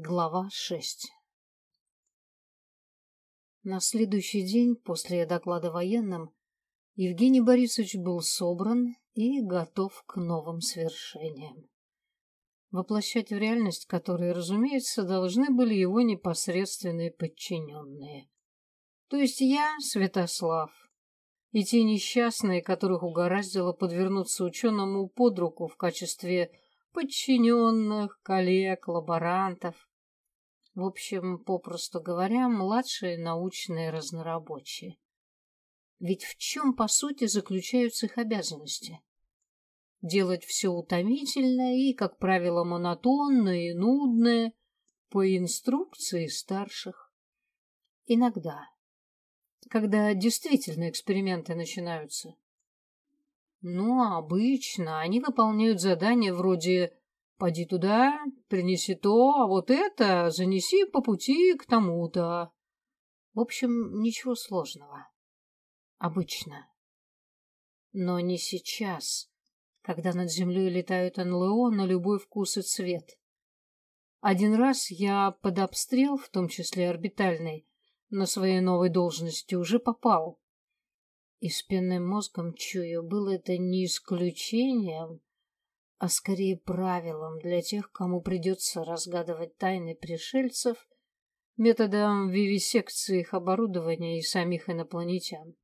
Глава 6 На следующий день после доклада военным Евгений Борисович был собран и готов к новым свершениям. Воплощать в реальность, которые, разумеется, должны были его непосредственные подчиненные. То есть я, Святослав, и те несчастные, которых угораздило подвернуться ученому под руку в качестве подчиненных, коллег, лаборантов. В общем, попросту говоря, младшие научные разнорабочие. Ведь в чем, по сути, заключаются их обязанности? Делать все утомительное и, как правило, монотонное и нудное по инструкции старших. Иногда, когда действительно эксперименты начинаются. Ну, а обычно они выполняют задания вроде «Поди туда, принеси то, а вот это занеси по пути к тому-то». В общем, ничего сложного. Обычно. Но не сейчас, когда над землей летают НЛО на любой вкус и цвет. Один раз я под обстрел, в том числе орбитальный, на своей новой должности уже попал. И спинным мозгом чую, было это не исключением, а скорее правилом для тех, кому придется разгадывать тайны пришельцев методом вивисекции их оборудования и самих инопланетян.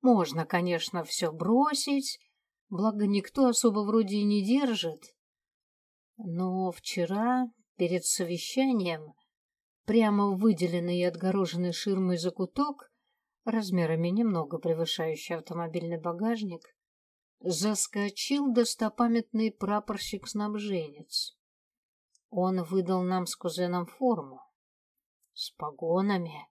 Можно, конечно, все бросить, благо никто особо вроде и не держит. Но вчера, перед совещанием, прямо выделенный и отгороженный ширмой закуток, размерами немного превышающий автомобильный багажник, заскочил достопамятный прапорщик-снабженец. Он выдал нам с кузеном форму с погонами,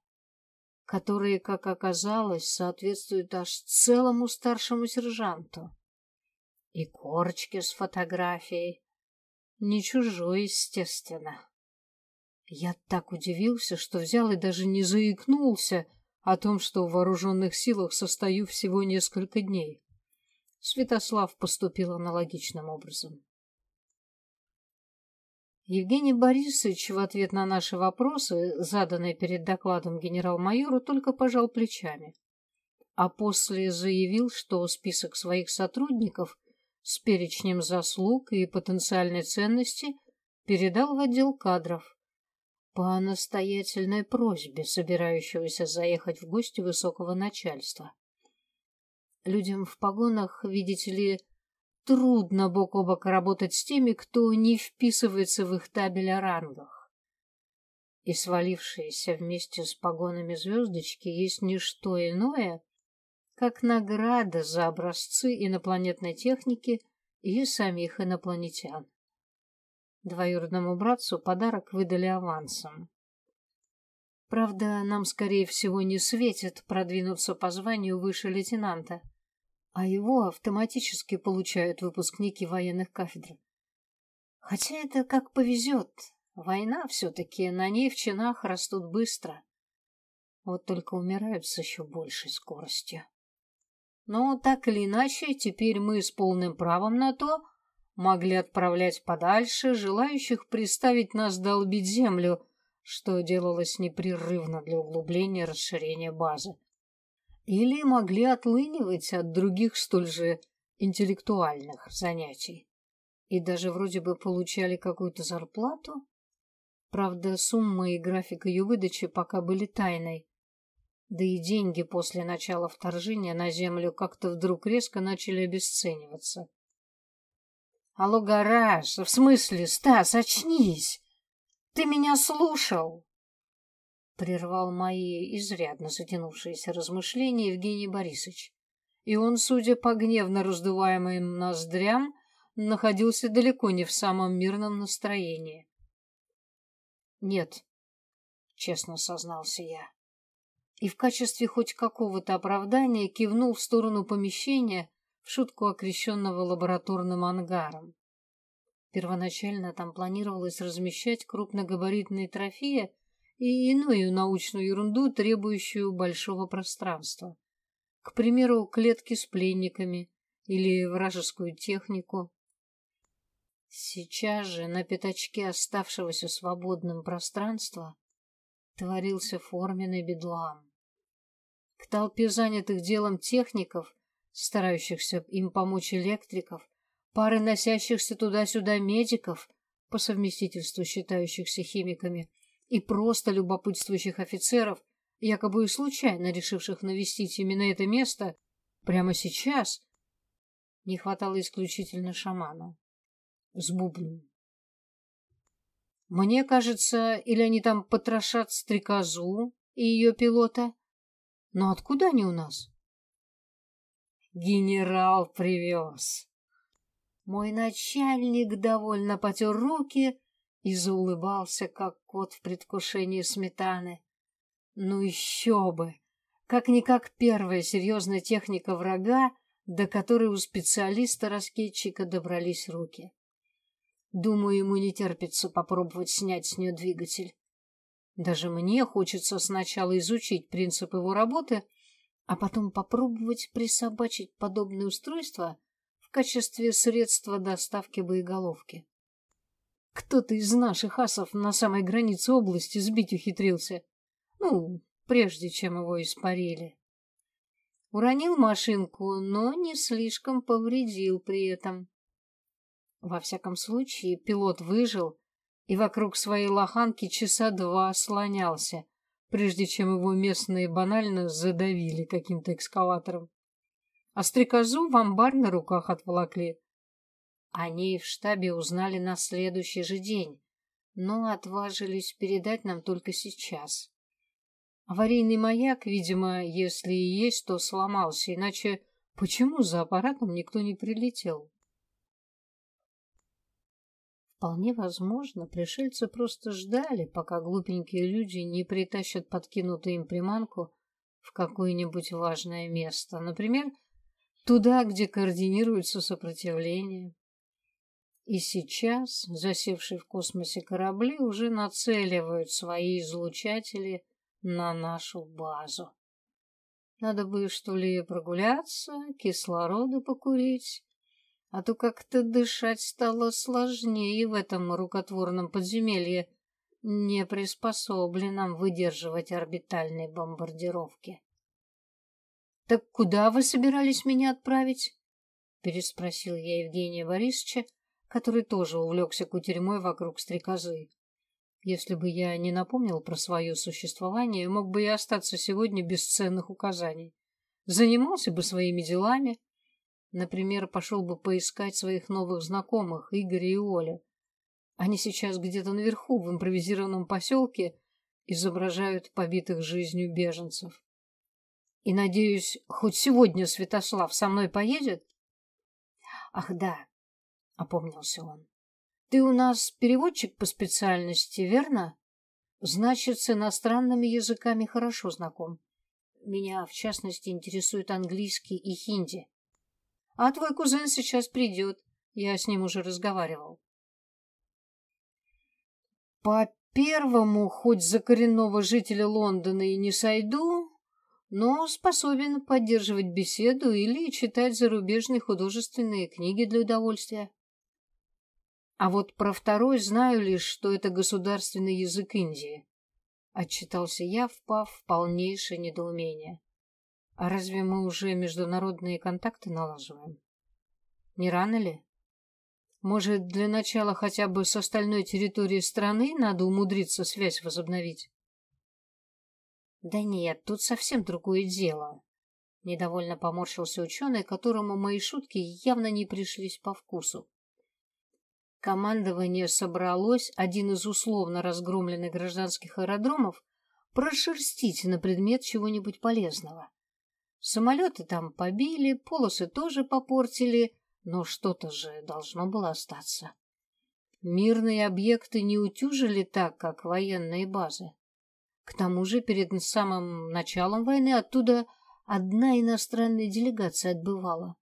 которые, как оказалось, соответствуют аж целому старшему сержанту. И корочки с фотографией. Не чужой, естественно. Я так удивился, что взял и даже не заикнулся, о том, что в вооруженных силах состою всего несколько дней. Святослав поступил аналогичным образом. Евгений Борисович в ответ на наши вопросы, заданные перед докладом генерал-майору, только пожал плечами, а после заявил, что список своих сотрудников с перечнем заслуг и потенциальной ценности передал в отдел кадров, по настоятельной просьбе собирающегося заехать в гости высокого начальства. Людям в погонах, видите ли, трудно бок о бок работать с теми, кто не вписывается в их табель о рангах. И свалившиеся вместе с погонами звездочки есть не что иное, как награда за образцы инопланетной техники и самих инопланетян. Двоюродному братцу подарок выдали авансом. Правда, нам, скорее всего, не светит продвинуться по званию выше лейтенанта, а его автоматически получают выпускники военных кафедр. Хотя это как повезет. Война все-таки, на ней в чинах растут быстро. Вот только умирают с еще большей скоростью. Но так или иначе, теперь мы с полным правом на то могли отправлять подальше желающих приставить нас долбить землю, что делалось непрерывно для углубления и расширения базы. Или могли отлынивать от других столь же интеллектуальных занятий. И даже вроде бы получали какую-то зарплату. Правда, сумма и график ее выдачи пока были тайной. Да и деньги после начала вторжения на землю как-то вдруг резко начали обесцениваться. Алло, гараж, в смысле, Стас, очнись! Ты меня слушал? Прервал мои изрядно затянувшиеся размышления Евгений Борисович. И он, судя по гневно раздуваемым ноздрям, находился далеко не в самом мирном настроении. «Нет», — честно сознался я. И в качестве хоть какого-то оправдания кивнул в сторону помещения, в шутку окрещенного лабораторным ангаром. Первоначально там планировалось размещать крупногабаритные трофеи и иную научную ерунду, требующую большого пространства. К примеру, клетки с пленниками или вражескую технику. Сейчас же на пятачке оставшегося свободным пространства творился форменный бедлам. К толпе занятых делом техников, старающихся им помочь электриков, пары носящихся туда-сюда медиков, по совместительству считающихся химиками, и просто любопытствующих офицеров, якобы и случайно решивших навестить именно это место, прямо сейчас, не хватало исключительно шамана с бубном. Мне кажется, или они там потрошат стрекозу и ее пилота. Но откуда они у нас? Генерал привез. Мой начальник довольно потер руки и заулыбался, как кот в предвкушении сметаны. Ну еще бы! Как-никак первая серьезная техника врага, до которой у специалиста-раскетчика добрались руки. Думаю, ему не терпится попробовать снять с нее двигатель. Даже мне хочется сначала изучить принцип его работы, а потом попробовать присобачить подобное устройство в качестве средства доставки боеголовки. Кто-то из наших асов на самой границе области сбить ухитрился. Ну, прежде чем его испарили. Уронил машинку, но не слишком повредил при этом. Во всяком случае, пилот выжил и вокруг своей лоханки часа два слонялся, прежде чем его местные банально задавили каким-то экскаватором. А стрекозу в амбар на руках отволокли. О ней в штабе узнали на следующий же день, но отважились передать нам только сейчас. Аварийный маяк, видимо, если и есть, то сломался, иначе почему за аппаратом никто не прилетел? Вполне возможно, пришельцы просто ждали, пока глупенькие люди не притащат подкинутую им приманку в какое-нибудь важное место, например, туда, где координируется сопротивление. И сейчас засевшие в космосе корабли уже нацеливают свои излучатели на нашу базу. Надо бы, что ли, прогуляться, кислорода покурить а то как-то дышать стало сложнее в этом рукотворном подземелье, не приспособленном выдерживать орбитальные бомбардировки. «Так куда вы собирались меня отправить?» — переспросил я Евгения Борисовича, который тоже увлекся кутерьмой вокруг стрекозы. Если бы я не напомнил про свое существование, мог бы и остаться сегодня без ценных указаний. Занимался бы своими делами, Например, пошел бы поискать своих новых знакомых, Игоря и Оля. Они сейчас где-то наверху, в импровизированном поселке, изображают побитых жизнью беженцев. И, надеюсь, хоть сегодня Святослав со мной поедет? Ах, да, — опомнился он. Ты у нас переводчик по специальности, верно? Значит, с иностранными языками хорошо знаком. Меня, в частности, интересует английский и хинди. А твой кузен сейчас придет. Я с ним уже разговаривал. По первому, хоть за коренного жителя Лондона и не сойду, но способен поддерживать беседу или читать зарубежные художественные книги для удовольствия. А вот про второй знаю лишь, что это государственный язык Индии. Отчитался я, впав в полнейшее недоумение. А разве мы уже международные контакты налаживаем? Не рано ли? Может, для начала хотя бы с остальной территории страны надо умудриться связь возобновить? Да нет, тут совсем другое дело. Недовольно поморщился ученый, которому мои шутки явно не пришлись по вкусу. Командование собралось один из условно разгромленных гражданских аэродромов прошерстить на предмет чего-нибудь полезного. Самолеты там побили, полосы тоже попортили, но что-то же должно было остаться. Мирные объекты не утюжили так, как военные базы. К тому же перед самым началом войны оттуда одна иностранная делегация отбывала.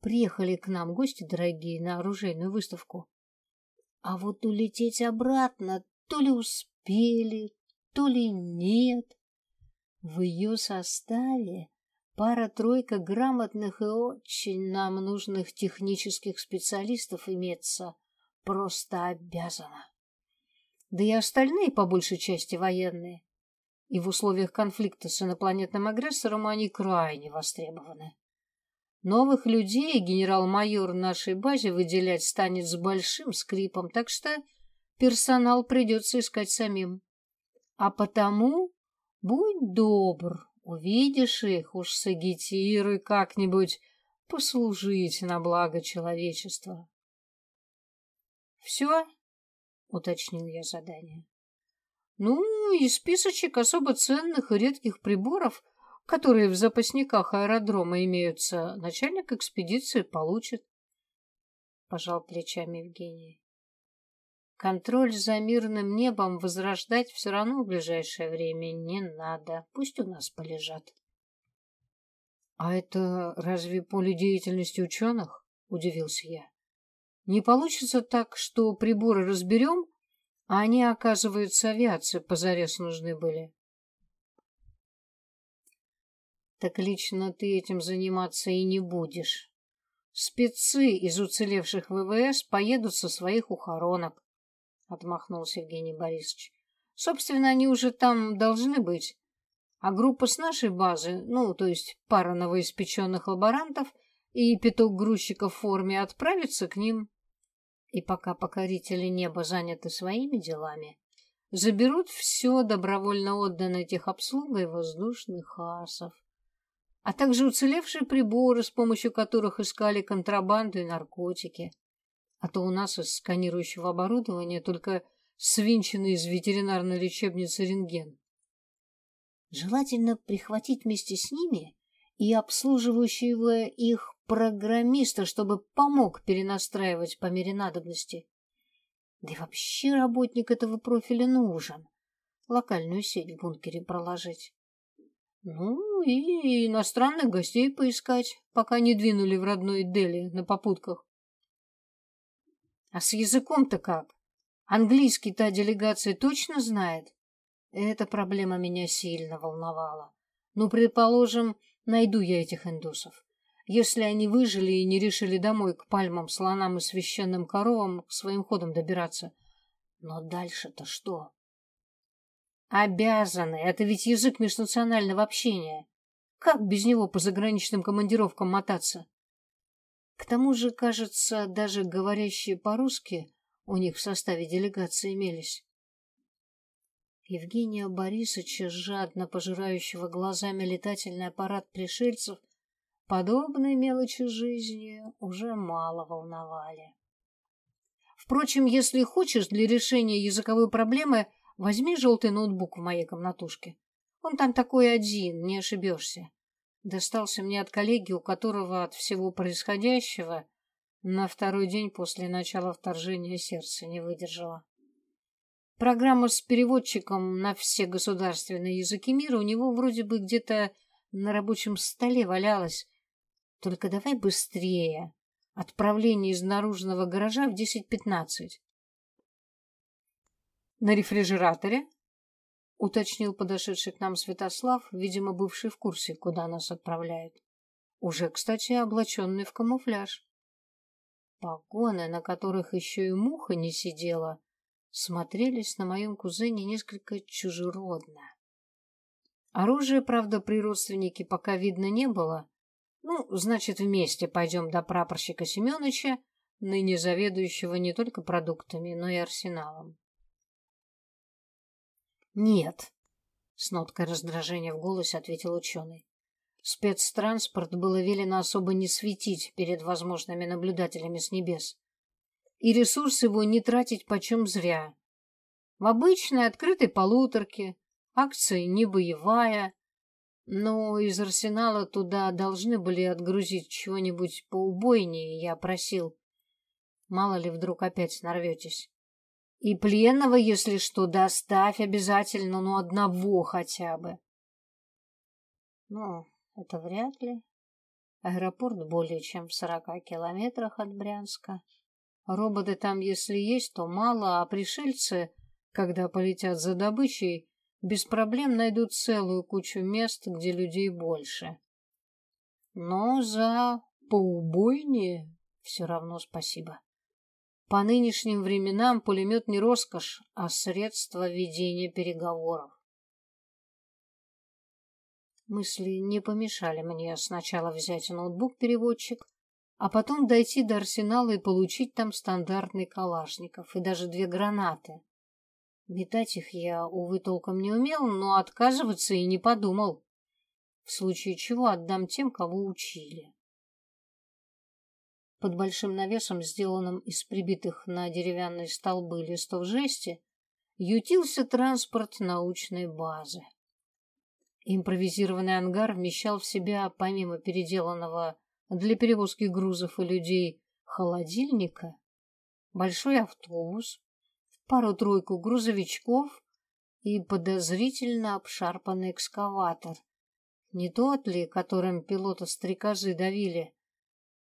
Приехали к нам гости дорогие на оружейную выставку. А вот улететь обратно то ли успели, то ли нет. В ее составе Пара-тройка грамотных и очень нам нужных технических специалистов имеется просто обязана. Да и остальные, по большей части, военные. И в условиях конфликта с инопланетным агрессором они крайне востребованы. Новых людей генерал-майор нашей базе выделять станет с большим скрипом, так что персонал придется искать самим. А потому будь добр, увидишь их, уж сагитируй как-нибудь послужить на благо человечества. «Все?» — уточнил я задание. «Ну, и списочек особо ценных и редких приборов, которые в запасниках аэродрома имеются, начальник экспедиции получит». Пожал плечами Евгений. Контроль за мирным небом возрождать все равно в ближайшее время не надо. Пусть у нас полежат. А это разве поле деятельности ученых? Удивился я. Не получится так, что приборы разберем, а они, оказывается, авиации позарез нужны были. Так лично ты этим заниматься и не будешь. Спецы из уцелевших ВВС поедут со своих ухоронок. — отмахнулся Евгений Борисович. «Собственно, они уже там должны быть. А группа с нашей базы, ну, то есть пара новоиспеченных лаборантов и пяток грузчиков в форме, отправится к ним. И пока покорители неба заняты своими делами, заберут все добровольно отданное техобслугой воздушных асов, а также уцелевшие приборы, с помощью которых искали контрабанду и наркотики. А то у нас из сканирующего оборудования только свинченный из ветеринарной лечебницы рентген. Желательно прихватить вместе с ними и обслуживающего их программиста, чтобы помог перенастраивать по мере надобности. Да и вообще работник этого профиля нужен. Локальную сеть в бункере проложить. Ну и иностранных гостей поискать, пока не двинули в родной Дели на попутках. А с языком-то как? Английский та делегация точно знает? Эта проблема меня сильно волновала. Ну, предположим, найду я этих индусов. Если они выжили и не решили домой к пальмам, слонам и священным коровам своим ходом добираться. Но дальше-то что? Обязаны. Это ведь язык межнационального общения. Как без него по заграничным командировкам мотаться? К тому же, кажется, даже говорящие по-русски у них в составе делегации имелись. Евгения Борисовича, жадно пожирающего глазами летательный аппарат пришельцев, подобные мелочи жизни уже мало волновали. Впрочем, если хочешь для решения языковой проблемы, возьми желтый ноутбук в моей комнатушке. Он там такой один, не ошибешься достался мне от коллеги, у которого от всего происходящего на второй день после начала вторжения сердце не выдержало. Программа с переводчиком на все государственные языки мира у него вроде бы где-то на рабочем столе валялась. Только давай быстрее. Отправление из наружного гаража в 10.15. На рефрижераторе — уточнил подошедший к нам Святослав, видимо, бывший в курсе, куда нас отправляют. Уже, кстати, облаченный в камуфляж. Погоны, на которых еще и муха не сидела, смотрелись на моем кузене несколько чужеродно. Оружия, правда, при родственнике пока видно не было. Ну, значит, вместе пойдем до прапорщика Семеновича, ныне заведующего не только продуктами, но и арсеналом. «Нет», — с ноткой раздражения в голосе ответил ученый. Спецтранспорт было велено особо не светить перед возможными наблюдателями с небес. И ресурс его не тратить почем зря. В обычной открытой полуторке, акция не боевая, но из арсенала туда должны были отгрузить чего-нибудь поубойнее, я просил. Мало ли вдруг опять нарветесь. И пленного, если что, доставь обязательно, ну, одного хотя бы. Ну, это вряд ли. Аэропорт более чем в сорока километрах от Брянска. Роботы там, если есть, то мало, а пришельцы, когда полетят за добычей, без проблем найдут целую кучу мест, где людей больше. Но за поубойнее все равно спасибо. По нынешним временам пулемет не роскошь, а средство ведения переговоров. Мысли не помешали мне сначала взять ноутбук-переводчик, а потом дойти до арсенала и получить там стандартный калашников и даже две гранаты. Метать их я, увы, толком не умел, но отказываться и не подумал. В случае чего отдам тем, кого учили. Под большим навесом, сделанным из прибитых на деревянные столбы листов жести, ютился транспорт научной базы. Импровизированный ангар вмещал в себя, помимо переделанного для перевозки грузов и людей холодильника, большой автобус, пару-тройку грузовичков и подозрительно обшарпанный экскаватор. Не тот ли, которым пилота-стрекозы давили?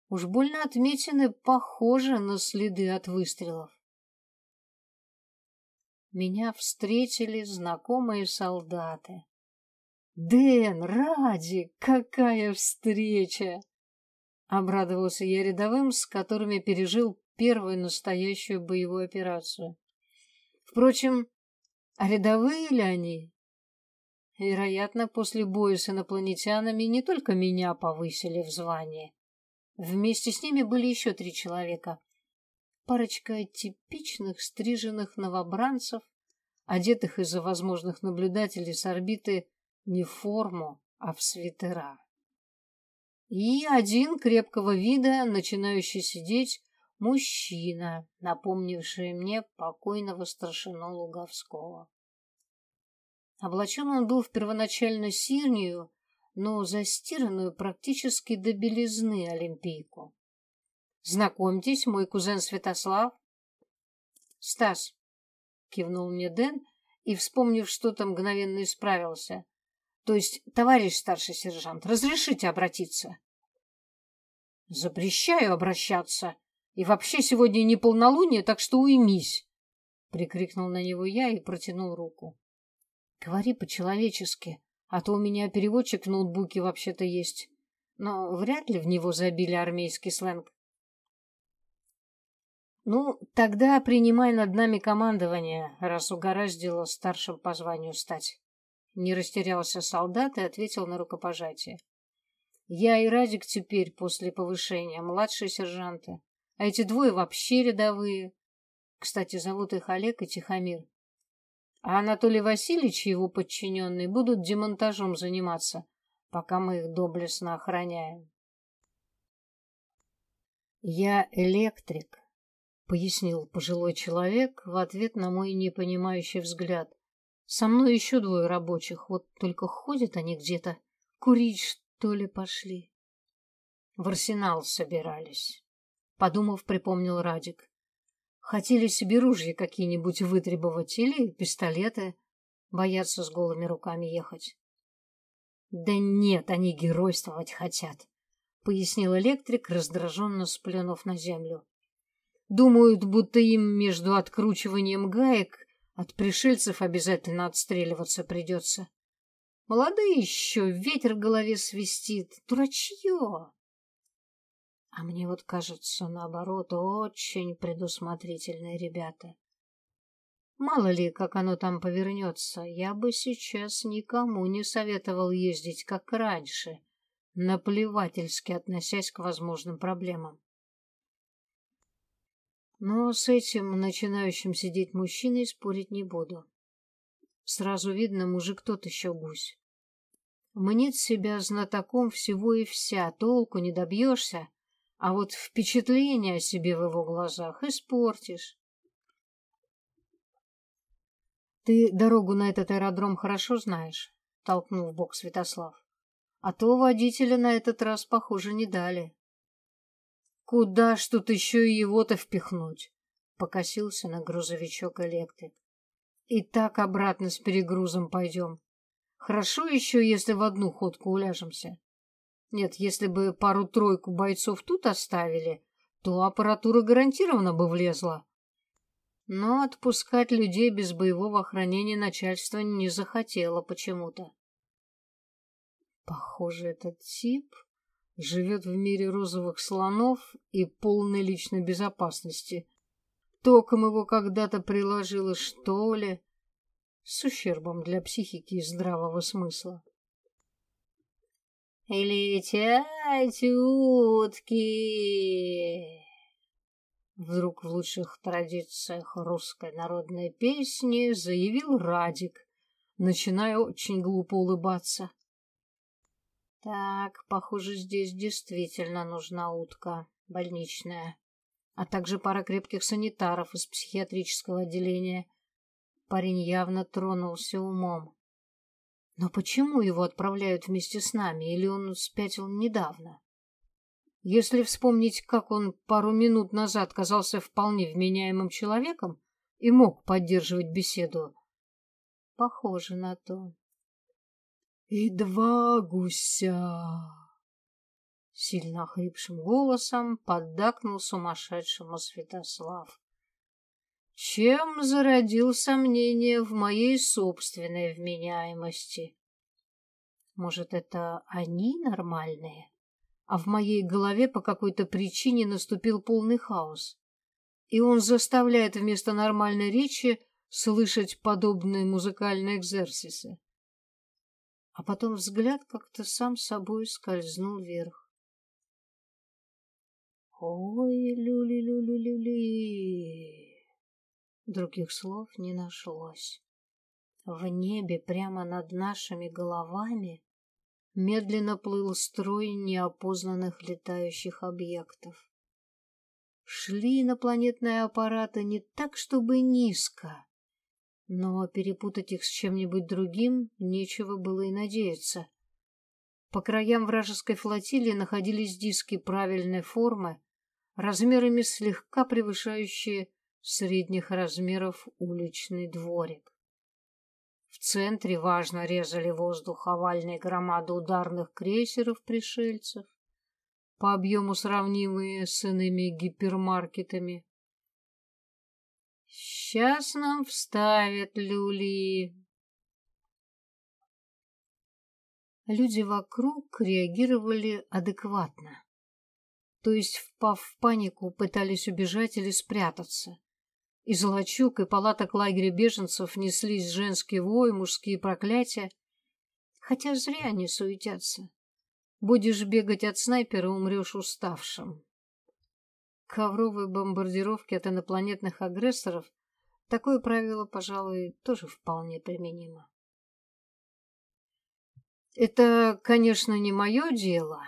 Уж больно отметины похожи на следы от выстрелов. Меня встретили знакомые солдаты. «Дэн, ради, какая встреча!» Обрадовался я рядовым, с которыми пережил первую настоящую боевую операцию. Впрочем, а рядовые ли они? Вероятно, после боя с инопланетянами не только меня повысили в звании. Вместе с ними были еще три человека. Парочка типичных стриженных новобранцев, одетых из-за возможных наблюдателей с орбиты не в форму, а в свитера. И один крепкого вида, начинающий сидеть, мужчина, напомнивший мне покойного старшину Луговского. Облачен он был в первоначально синюю, но застиранную практически до белизны олимпийку. «Знакомьтесь, мой кузен Святослав». «Стас», — кивнул мне Дэн и, вспомнив что-то, мгновенно исправился. То есть, товарищ старший сержант, разрешите обратиться? Запрещаю обращаться. И вообще сегодня не полнолуние, так что уймись. Прикрикнул на него я и протянул руку. Говори по-человечески, а то у меня переводчик в ноутбуке вообще-то есть. Но вряд ли в него забили армейский сленг. Ну, тогда принимай над нами командование, раз угораздило старшим по званию стать. Не растерялся солдат и ответил на рукопожатие. Я и Радик теперь после повышения, младшие сержанты. А эти двое вообще рядовые. Кстати, зовут их Олег и Тихомир. А Анатолий Васильевич и его подчиненные будут демонтажом заниматься, пока мы их доблестно охраняем. «Я электрик», — пояснил пожилой человек в ответ на мой непонимающий взгляд. Со мной еще двое рабочих, вот только ходят они где-то. Курить, что ли, пошли? В арсенал собирались. Подумав, припомнил Радик. Хотели себе ружья какие-нибудь вытребовать или пистолеты. Боятся с голыми руками ехать. Да нет, они геройствовать хотят, пояснил электрик, раздраженно сплюнув на землю. Думают, будто им между откручиванием гаек от пришельцев обязательно отстреливаться придется. Молодые еще, ветер в голове свистит. Дурачье! А мне вот кажется, наоборот, очень предусмотрительные ребята. Мало ли, как оно там повернется, я бы сейчас никому не советовал ездить, как раньше, наплевательски относясь к возможным проблемам. Но с этим начинающим сидеть мужчиной спорить не буду. Сразу видно, мужик тот еще гусь. Мнит себя знатоком всего и вся, толку не добьешься, а вот впечатление о себе в его глазах испортишь. «Ты дорогу на этот аэродром хорошо знаешь?» — толкнул в бок Святослав. «А то водителя на этот раз, похоже, не дали». Куда ж тут еще и его-то впихнуть? Покосился на грузовичок электрик. И так обратно с перегрузом пойдем. Хорошо еще, если в одну ходку уляжемся. Нет, если бы пару-тройку бойцов тут оставили, то аппаратура гарантированно бы влезла. Но отпускать людей без боевого охранения начальство не захотело почему-то. Похоже, этот тип живет в мире розовых слонов и полной личной безопасности, током его когда-то приложило, что ли, с ущербом для психики и здравого смысла. «Летять утки!» Вдруг в лучших традициях русской народной песни заявил Радик, начиная очень глупо улыбаться. Так, похоже, здесь действительно нужна утка больничная, а также пара крепких санитаров из психиатрического отделения. Парень явно тронулся умом. Но почему его отправляют вместе с нами, или он спятил недавно? Если вспомнить, как он пару минут назад казался вполне вменяемым человеком и мог поддерживать беседу, похоже на то. «И два гуся!» Сильно охрипшим голосом поддакнул сумасшедшему Святослав. Чем зародил сомнение в моей собственной вменяемости? Может, это они нормальные? А в моей голове по какой-то причине наступил полный хаос. И он заставляет вместо нормальной речи слышать подобные музыкальные экзерсисы. А потом взгляд как-то сам собой скользнул вверх. Ой, люли-люли-люли. Других слов не нашлось. В небе прямо над нашими головами медленно плыл строй неопознанных летающих объектов. Шли инопланетные аппараты не так, чтобы низко, но перепутать их с чем-нибудь другим нечего было и надеяться. По краям вражеской флотилии находились диски правильной формы, размерами слегка превышающие средних размеров уличный дворик. В центре важно резали воздух овальные громады ударных крейсеров-пришельцев, по объему сравнимые с иными гипермаркетами. Сейчас нам вставят люли. Люди вокруг реагировали адекватно то есть, впав в панику, пытались убежать или спрятаться. Из лачуг и палаток лагеря беженцев неслись женские вой, мужские проклятия. Хотя зря они суетятся. Будешь бегать от снайпера, умрешь уставшим. Ковровые бомбардировки от инопланетных агрессоров такое правило, пожалуй, тоже вполне применимо. Это, конечно, не мое дело,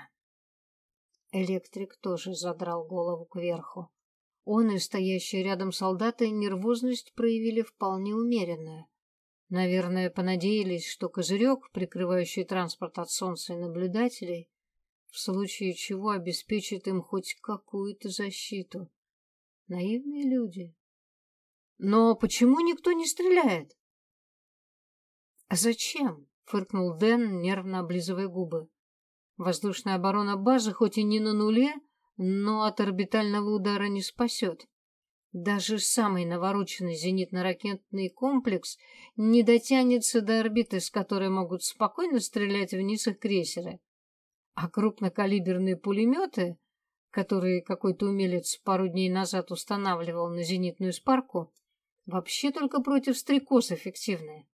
Электрик тоже задрал голову кверху. Он и стоящие рядом солдаты нервозность проявили вполне умеренную. Наверное, понадеялись, что козырек, прикрывающий транспорт от солнца и наблюдателей, в случае чего обеспечит им хоть какую-то защиту. Наивные люди. Но почему никто не стреляет? А зачем? фыркнул Дэн, нервно облизывая губы. Воздушная оборона базы хоть и не на нуле, но от орбитального удара не спасет. Даже самый навороченный зенитно-ракетный комплекс не дотянется до орбиты, с которой могут спокойно стрелять вниз их крейсеры. А крупнокалиберные пулеметы, которые какой-то умелец пару дней назад устанавливал на зенитную спарку, вообще только против стрекоз эффективные.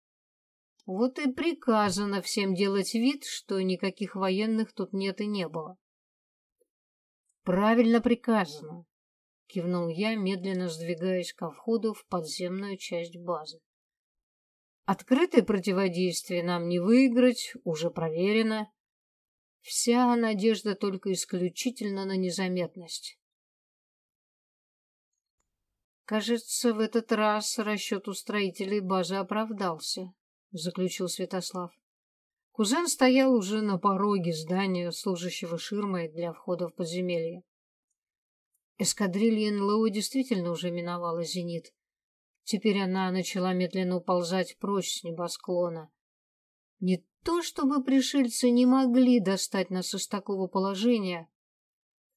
Вот и приказано всем делать вид, что никаких военных тут нет и не было. Правильно приказано, кивнул я, медленно сдвигаясь ко входу в подземную часть базы. Открытое противодействие нам не выиграть, уже проверено. Вся надежда только исключительно на незаметность. Кажется, в этот раз расчет у строителей базы оправдался заключил Святослав. Кузен стоял уже на пороге здания, служащего ширмой для входа в подземелье. Эскадрилья НЛО действительно уже миновала зенит. Теперь она начала медленно уползать прочь с небосклона. Не то чтобы пришельцы не могли достать нас из такого положения,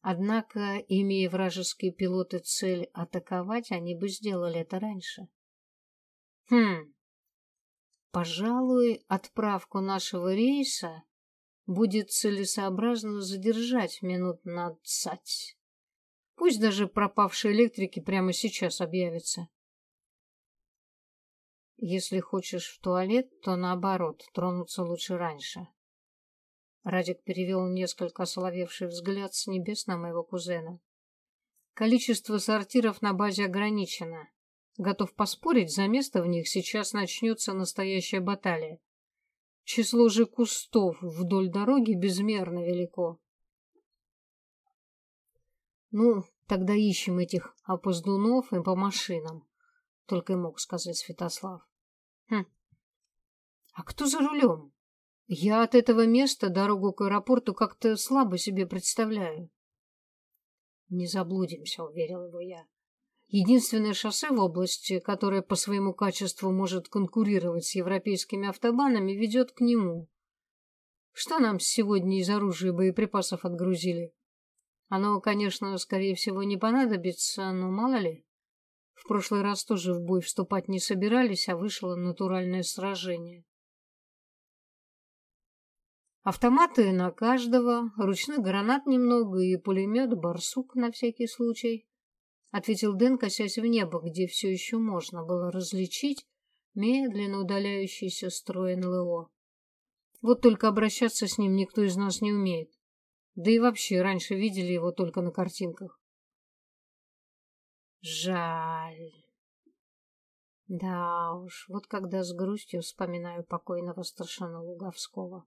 однако, имея вражеские пилоты цель атаковать, они бы сделали это раньше. Хм, Пожалуй, отправку нашего рейса будет целесообразно задержать минут на цать. Пусть даже пропавшие электрики прямо сейчас объявятся. Если хочешь в туалет, то наоборот, тронуться лучше раньше. Радик перевел несколько соловевший взгляд с небес на моего кузена. Количество сортиров на базе ограничено. Готов поспорить, за место в них сейчас начнется настоящая баталия. Число же кустов вдоль дороги безмерно велико. Ну, тогда ищем этих опоздунов и по машинам, только и мог сказать Святослав. Хм. А кто за рулем? Я от этого места дорогу к аэропорту как-то слабо себе представляю. Не заблудимся, уверил его я. Единственное шоссе в области, которое по своему качеству может конкурировать с европейскими автобанами, ведет к нему. Что нам сегодня из оружия и боеприпасов отгрузили? Оно, конечно, скорее всего, не понадобится, но мало ли. В прошлый раз тоже в бой вступать не собирались, а вышло натуральное сражение. Автоматы на каждого, ручных гранат немного и пулемет «Барсук» на всякий случай, — ответил Дэн, косясь в небо, где все еще можно было различить медленно удаляющийся строй НЛО. Вот только обращаться с ним никто из нас не умеет. Да и вообще раньше видели его только на картинках. Жаль. Да уж, вот когда с грустью вспоминаю покойного старшина Луговского.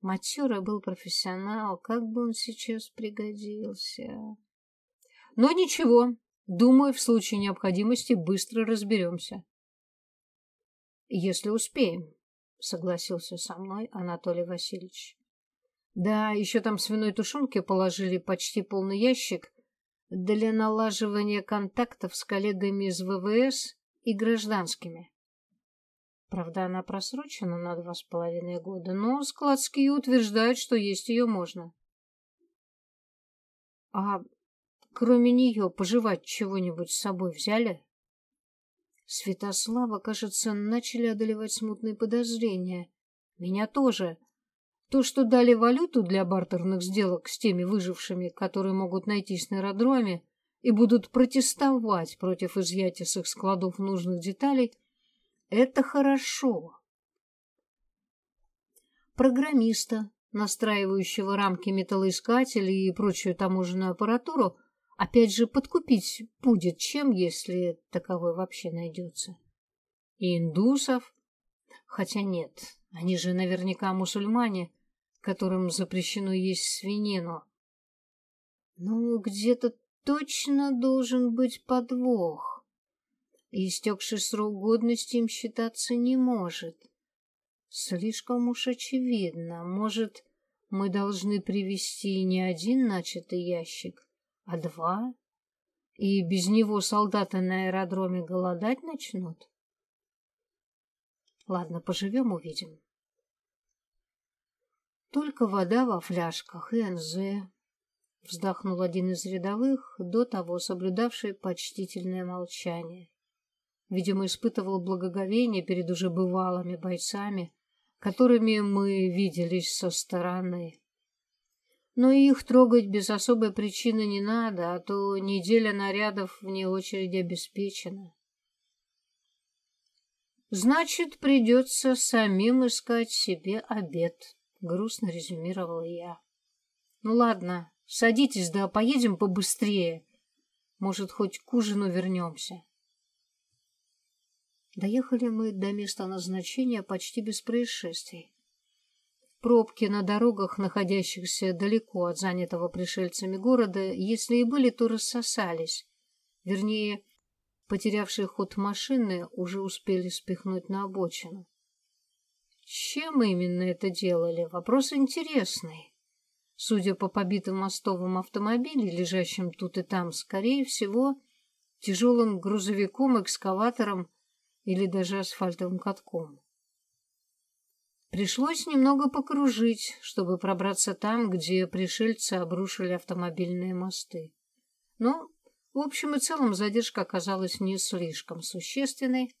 Матюра был профессионал, как бы он сейчас пригодился. Но ничего, думаю, в случае необходимости быстро разберемся. Если успеем, согласился со мной Анатолий Васильевич. Да, еще там свиной тушенки положили почти полный ящик для налаживания контактов с коллегами из ВВС и гражданскими. Правда, она просрочена на два с половиной года, но складские утверждают, что есть ее можно. А кроме нее пожевать чего-нибудь с собой взяли? Святослава, кажется, начали одолевать смутные подозрения. Меня тоже. То, что дали валюту для бартерных сделок с теми выжившими, которые могут найтись на аэродроме и будут протестовать против изъятия с их складов нужных деталей, это хорошо. Программиста, настраивающего рамки металлоискателей и прочую таможенную аппаратуру, опять же подкупить будет чем, если таковой вообще найдется. И индусов, хотя нет, они же наверняка мусульмане, которым запрещено есть свинину. Ну, где-то точно должен быть подвох. Истекший срок годности им считаться не может. Слишком уж очевидно. Может, мы должны привезти не один начатый ящик, а два? И без него солдаты на аэродроме голодать начнут? Ладно, поживем, увидим. Только вода во фляжках и НЗ. Вздохнул один из рядовых, до того соблюдавший почтительное молчание. Видимо, испытывал благоговение перед уже бывалыми бойцами, которыми мы виделись со стороны. Но их трогать без особой причины не надо, а то неделя нарядов вне очереди обеспечена. Значит, придется самим искать себе обед грустно резюмировала я. Ну ладно, садитесь, да поедем побыстрее. Может, хоть к ужину вернемся. Доехали мы до места назначения почти без происшествий. Пробки на дорогах, находящихся далеко от занятого пришельцами города, если и были, то рассосались. Вернее, потерявшие ход машины уже успели спихнуть на обочину. Чем именно это делали? Вопрос интересный. Судя по побитым мостовым автомобилям, лежащим тут и там, скорее всего, тяжелым грузовиком, экскаватором или даже асфальтовым катком. Пришлось немного покружить, чтобы пробраться там, где пришельцы обрушили автомобильные мосты. Но, в общем и целом, задержка оказалась не слишком существенной,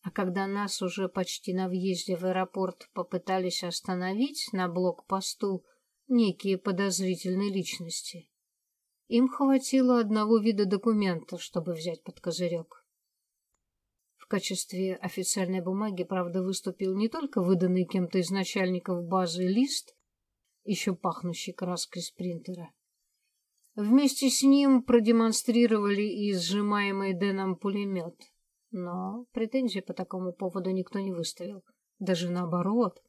а когда нас уже почти на въезде в аэропорт попытались остановить на блокпосту некие подозрительные личности, Им хватило одного вида документа, чтобы взять под козырек. В качестве официальной бумаги, правда, выступил не только выданный кем-то из начальников базы лист, еще пахнущий краской с принтера. Вместе с ним продемонстрировали и сжимаемый Дэном пулемет. Но претензий по такому поводу никто не выставил. Даже наоборот.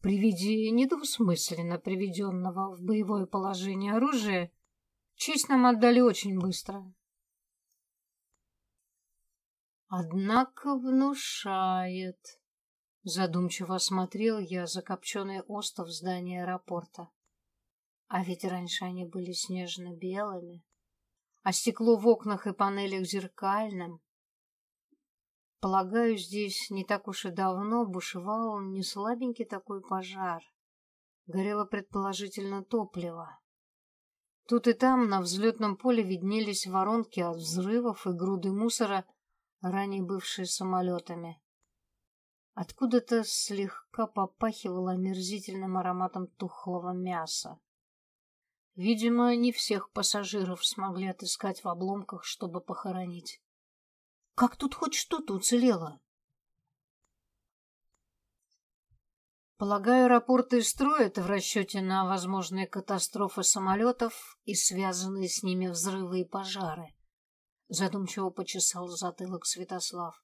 При виде недвусмысленно приведенного в боевое положение оружия честь нам отдали очень быстро. Однако внушает. Задумчиво осмотрел я закопченный остов здания аэропорта. А ведь раньше они были снежно-белыми, а стекло в окнах и панелях зеркальным. Полагаю, здесь не так уж и давно бушевал не слабенький такой пожар. Горело предположительно топливо. Тут и там на взлетном поле виднелись воронки от взрывов и груды мусора, ранее бывшие самолетами. Откуда-то слегка попахивало омерзительным ароматом тухлого мяса. Видимо, не всех пассажиров смогли отыскать в обломках, чтобы похоронить. Как тут хоть что-то уцелело? Полагаю, аэропорты строят в расчете на возможные катастрофы самолетов и связанные с ними взрывы и пожары. Задумчиво почесал затылок Святослав.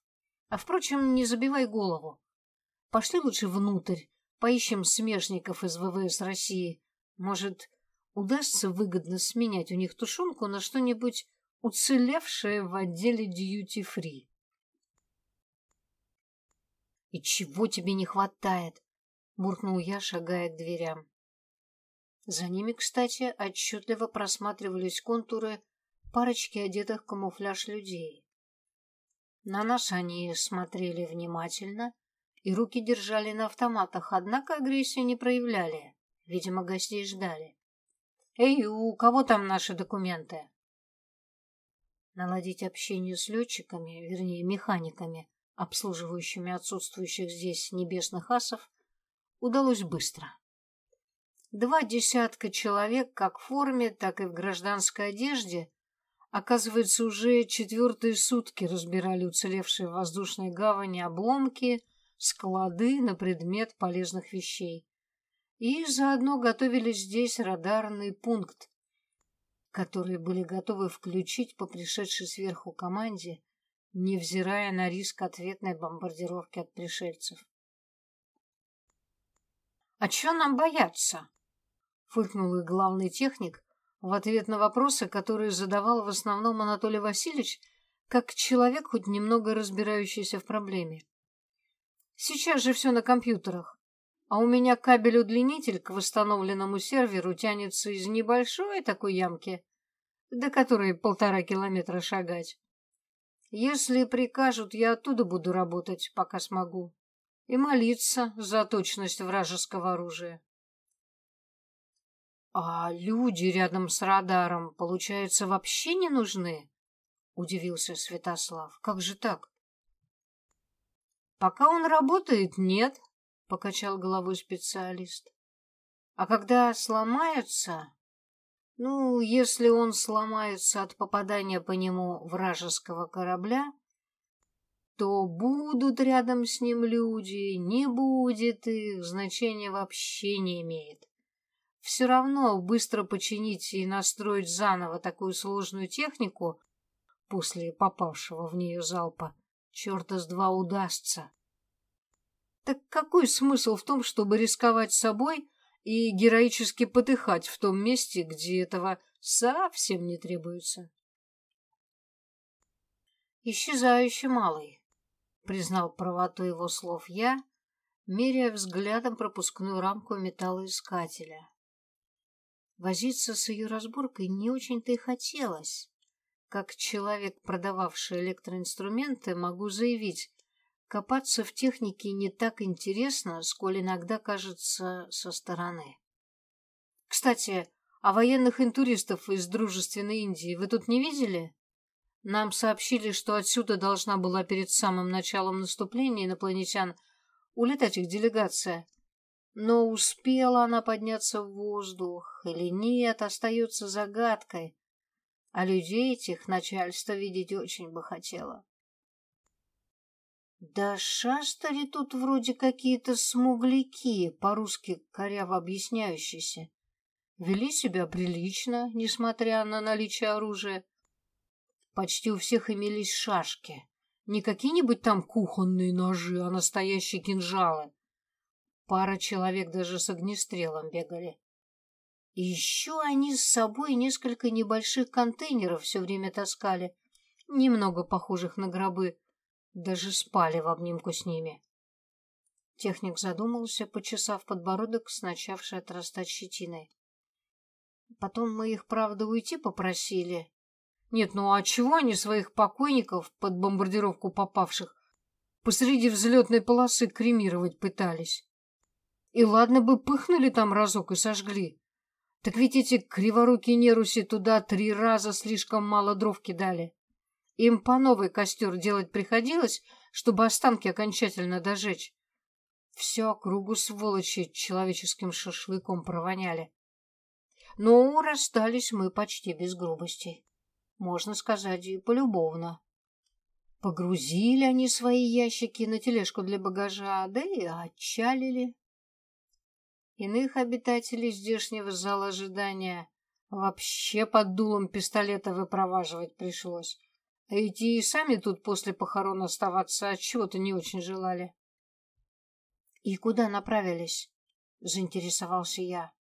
А, впрочем, не забивай голову. Пошли лучше внутрь, поищем смежников из ВВС России. Может, удастся выгодно сменять у них тушенку на что-нибудь уцелевшее в отделе дьюти-фри. «И чего тебе не хватает?» — буркнул я, шагая к дверям. За ними, кстати, отчетливо просматривались контуры парочки одетых в камуфляж людей. На нас они смотрели внимательно и руки держали на автоматах, однако агрессии не проявляли. Видимо, гостей ждали. «Эй, у кого там наши документы?» Наладить общение с летчиками, вернее, механиками, обслуживающими отсутствующих здесь небесных асов, удалось быстро. Два десятка человек как в форме, так и в гражданской одежде, оказывается, уже четвертые сутки разбирали уцелевшие в воздушной гавани обломки, склады на предмет полезных вещей и заодно готовили здесь радарный пункт, который были готовы включить по пришедшей сверху команде, невзирая на риск ответной бомбардировки от пришельцев. «А чего нам бояться?» — фыркнул и главный техник в ответ на вопросы, которые задавал в основном Анатолий Васильевич, как человек, хоть немного разбирающийся в проблеме. «Сейчас же все на компьютерах а у меня кабель-удлинитель к восстановленному серверу тянется из небольшой такой ямки, до которой полтора километра шагать. Если прикажут, я оттуда буду работать, пока смогу, и молиться за точность вражеского оружия. А люди рядом с радаром, получается, вообще не нужны? Удивился Святослав. Как же так? Пока он работает, нет, — покачал головой специалист. «А когда сломается...» «Ну, если он сломается от попадания по нему вражеского корабля, то будут рядом с ним люди, не будет их, значения вообще не имеет. Все равно быстро починить и настроить заново такую сложную технику после попавшего в нее залпа черта с два удастся. Так какой смысл в том, чтобы рисковать собой и героически потыхать в том месте, где этого совсем не требуется? «Исчезающий малый», — признал правоту его слов я, меряя взглядом пропускную рамку металлоискателя. Возиться с ее разборкой не очень-то и хотелось. Как человек, продававший электроинструменты, могу заявить, Копаться в технике не так интересно, сколь иногда кажется со стороны. Кстати, а военных интуристов из дружественной Индии вы тут не видели? Нам сообщили, что отсюда должна была перед самым началом наступления инопланетян улетать их делегация. Но успела она подняться в воздух или нет, остается загадкой. А людей этих начальство видеть очень бы хотело. Да шастали тут вроде какие-то смугляки, по-русски коряво объясняющиеся. Вели себя прилично, несмотря на наличие оружия. Почти у всех имелись шашки. Не какие-нибудь там кухонные ножи, а настоящие кинжалы. Пара человек даже с огнестрелом бегали. Еще они с собой несколько небольших контейнеров все время таскали, немного похожих на гробы, даже спали в обнимку с ними. Техник задумался, почесав подбородок с начавшей отрастать щетиной. Потом мы их, правда, уйти попросили. Нет, ну а чего они своих покойников, под бомбардировку попавших, посреди взлетной полосы кремировать пытались? И ладно бы пыхнули там разок и сожгли. Так ведь эти криворукие неруси туда три раза слишком мало дров кидали. Им по новый костер делать приходилось, чтобы останки окончательно дожечь. Все округу сволочи человеческим шашлыком провоняли. Но расстались мы почти без грубостей. Можно сказать, и полюбовно. Погрузили они свои ящики на тележку для багажа, да и отчалили. Иных обитателей здешнего зала ожидания вообще под дулом пистолета выпроваживать пришлось. А эти и сами тут после похорон оставаться от чего-то не очень желали. — И куда направились? — заинтересовался я.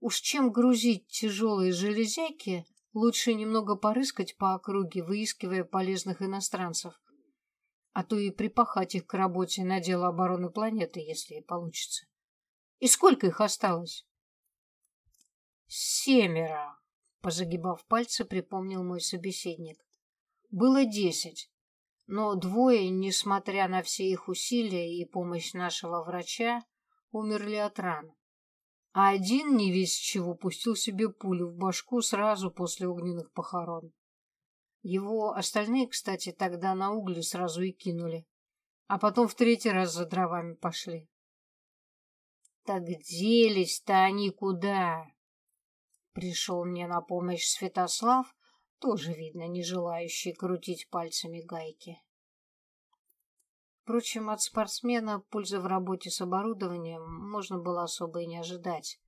Уж чем грузить тяжелые железяки, лучше немного порыскать по округе, выискивая полезных иностранцев. А то и припахать их к работе на дело обороны планеты, если получится. И сколько их осталось? Семеро, позагибав пальцы, припомнил мой собеседник. Было десять, но двое, несмотря на все их усилия и помощь нашего врача, умерли от ран. А один не весь чего пустил себе пулю в башку сразу после огненных похорон. Его остальные, кстати, тогда на угли сразу и кинули, а потом в третий раз за дровами пошли. Так делись-то они куда? Пришел мне на помощь Святослав, тоже, видно, не желающий крутить пальцами гайки. Впрочем, от спортсмена пользы в работе с оборудованием можно было особо и не ожидать.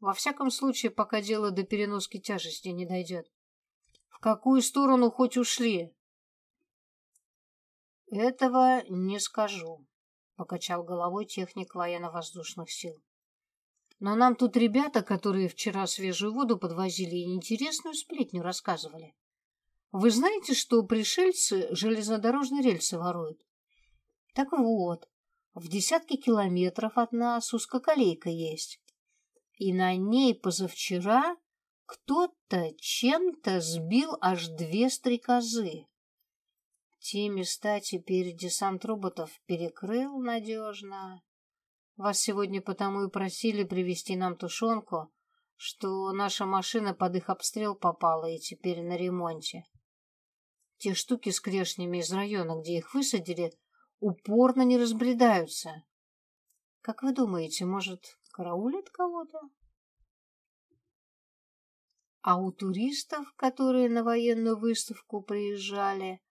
Во всяком случае, пока дело до переноски тяжести не дойдет. В какую сторону хоть ушли? Этого не скажу покачал головой техник военно-воздушных сил. Но нам тут ребята, которые вчера свежую воду подвозили и интересную сплетню рассказывали. Вы знаете, что пришельцы железнодорожные рельсы воруют? Так вот, в десятке километров от нас узкоколейка есть. И на ней позавчера кто-то чем-то сбил аж две стрекозы. Те места теперь десант роботов перекрыл надежно. Вас сегодня потому и просили привезти нам тушенку, что наша машина под их обстрел попала и теперь на ремонте. Те штуки с крешнями из района, где их высадили, упорно не разбредаются. Как вы думаете, может, караулят кого-то? А у туристов, которые на военную выставку приезжали,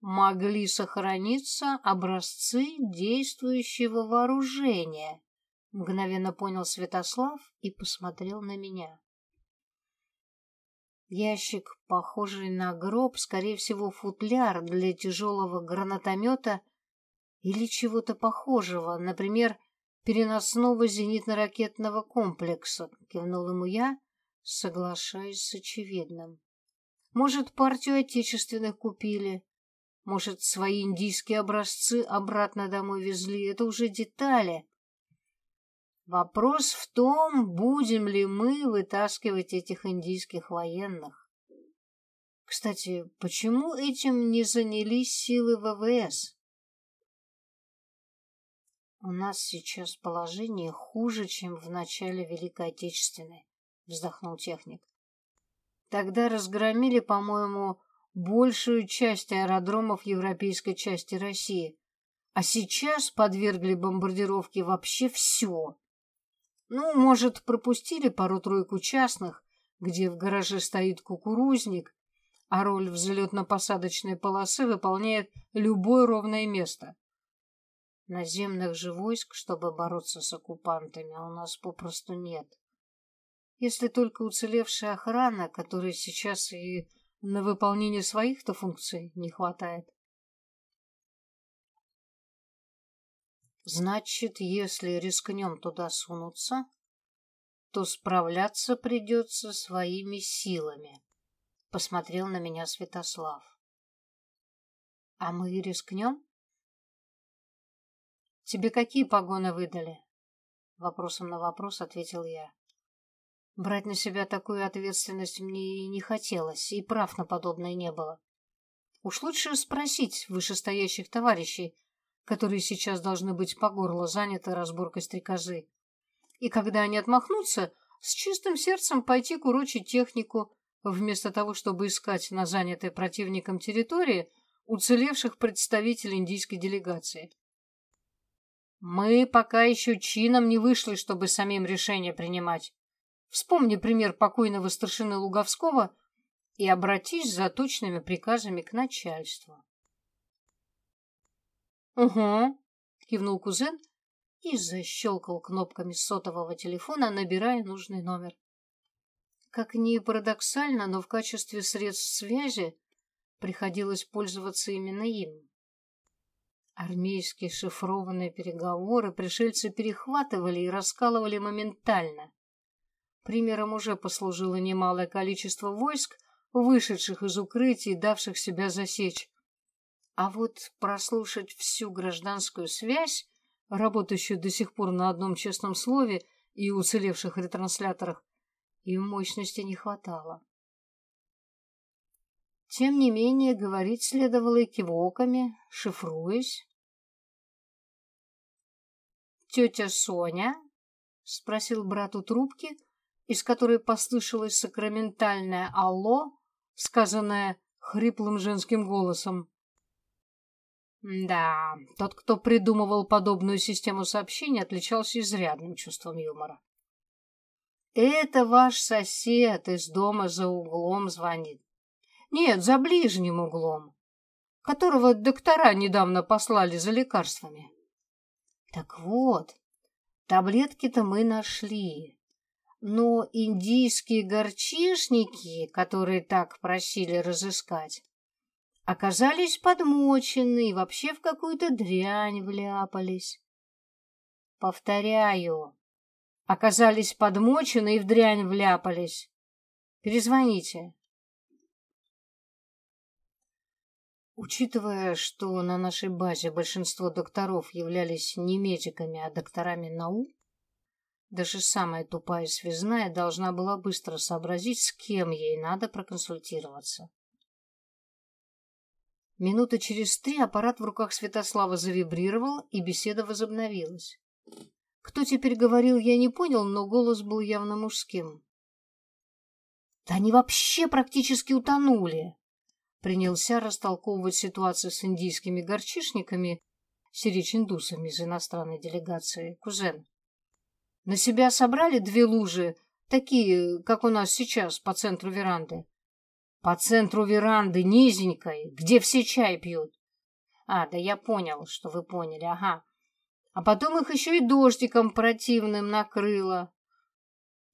могли сохраниться образцы действующего вооружения, мгновенно понял Святослав и посмотрел на меня. Ящик, похожий на гроб, скорее всего, футляр для тяжелого гранатомета или чего-то похожего, например, переносного зенитно-ракетного комплекса, кивнул ему я, соглашаясь с очевидным. Может, партию отечественных купили, может, свои индийские образцы обратно домой везли. Это уже детали. Вопрос в том, будем ли мы вытаскивать этих индийских военных. Кстати, почему этим не занялись силы ВВС? У нас сейчас положение хуже, чем в начале Великой Отечественной, вздохнул техник. Тогда разгромили, по-моему, большую часть аэродромов европейской части России, а сейчас подвергли бомбардировке вообще все. Ну, может, пропустили пару-тройку частных, где в гараже стоит кукурузник, а роль взлетно-посадочной полосы выполняет любое ровное место. Наземных же войск, чтобы бороться с оккупантами, у нас попросту нет. Если только уцелевшая охрана, которой сейчас и на выполнение своих-то функций не хватает. Значит, если рискнем туда сунуться, то справляться придется своими силами, — посмотрел на меня Святослав. — А мы рискнем? — Тебе какие погоны выдали? — вопросом на вопрос ответил я. Брать на себя такую ответственность мне и не хотелось, и прав на подобное не было. Уж лучше спросить вышестоящих товарищей, которые сейчас должны быть по горло заняты разборкой стрекозы. И когда они отмахнутся, с чистым сердцем пойти курочить технику, вместо того, чтобы искать на занятой противником территории уцелевших представителей индийской делегации. Мы пока еще чином не вышли, чтобы самим решение принимать. Вспомни пример покойного старшины Луговского и обратись за точными приказами к начальству. «Угу», — кивнул кузен и защелкал кнопками сотового телефона, набирая нужный номер. Как ни парадоксально, но в качестве средств связи приходилось пользоваться именно им. Армейские шифрованные переговоры пришельцы перехватывали и раскалывали моментально. Примером уже послужило немалое количество войск, вышедших из укрытий, давших себя засечь. А вот прослушать всю гражданскую связь, работающую до сих пор на одном честном слове и уцелевших ретрансляторах, им мощности не хватало. Тем не менее, говорить следовало и кивоками, шифруясь. «Тетя Соня?» — спросил брат у трубки, из которой послышалось сакраментальное «Алло», сказанное хриплым женским голосом. Да, тот, кто придумывал подобную систему сообщений, отличался изрядным чувством юмора. Это ваш сосед из дома за углом звонит. Нет, за ближним углом, которого доктора недавно послали за лекарствами. Так вот, таблетки-то мы нашли. Но индийские горчишники, которые так просили разыскать, оказались подмочены и вообще в какую-то дрянь вляпались. Повторяю, оказались подмочены и в дрянь вляпались. Перезвоните. Учитывая, что на нашей базе большинство докторов являлись не медиками, а докторами наук, даже самая тупая связная должна была быстро сообразить, с кем ей надо проконсультироваться. Минуты через три аппарат в руках Святослава завибрировал, и беседа возобновилась. Кто теперь говорил, я не понял, но голос был явно мужским. «Да они вообще практически утонули!» Принялся растолковывать ситуацию с индийскими горчишниками, сирич-индусами из иностранной делегации, кузен. На себя собрали две лужи, такие, как у нас сейчас, по центру веранды. По центру веранды, низенькой, где все чай пьют. А, да я понял, что вы поняли, ага. А потом их еще и дождиком противным накрыло.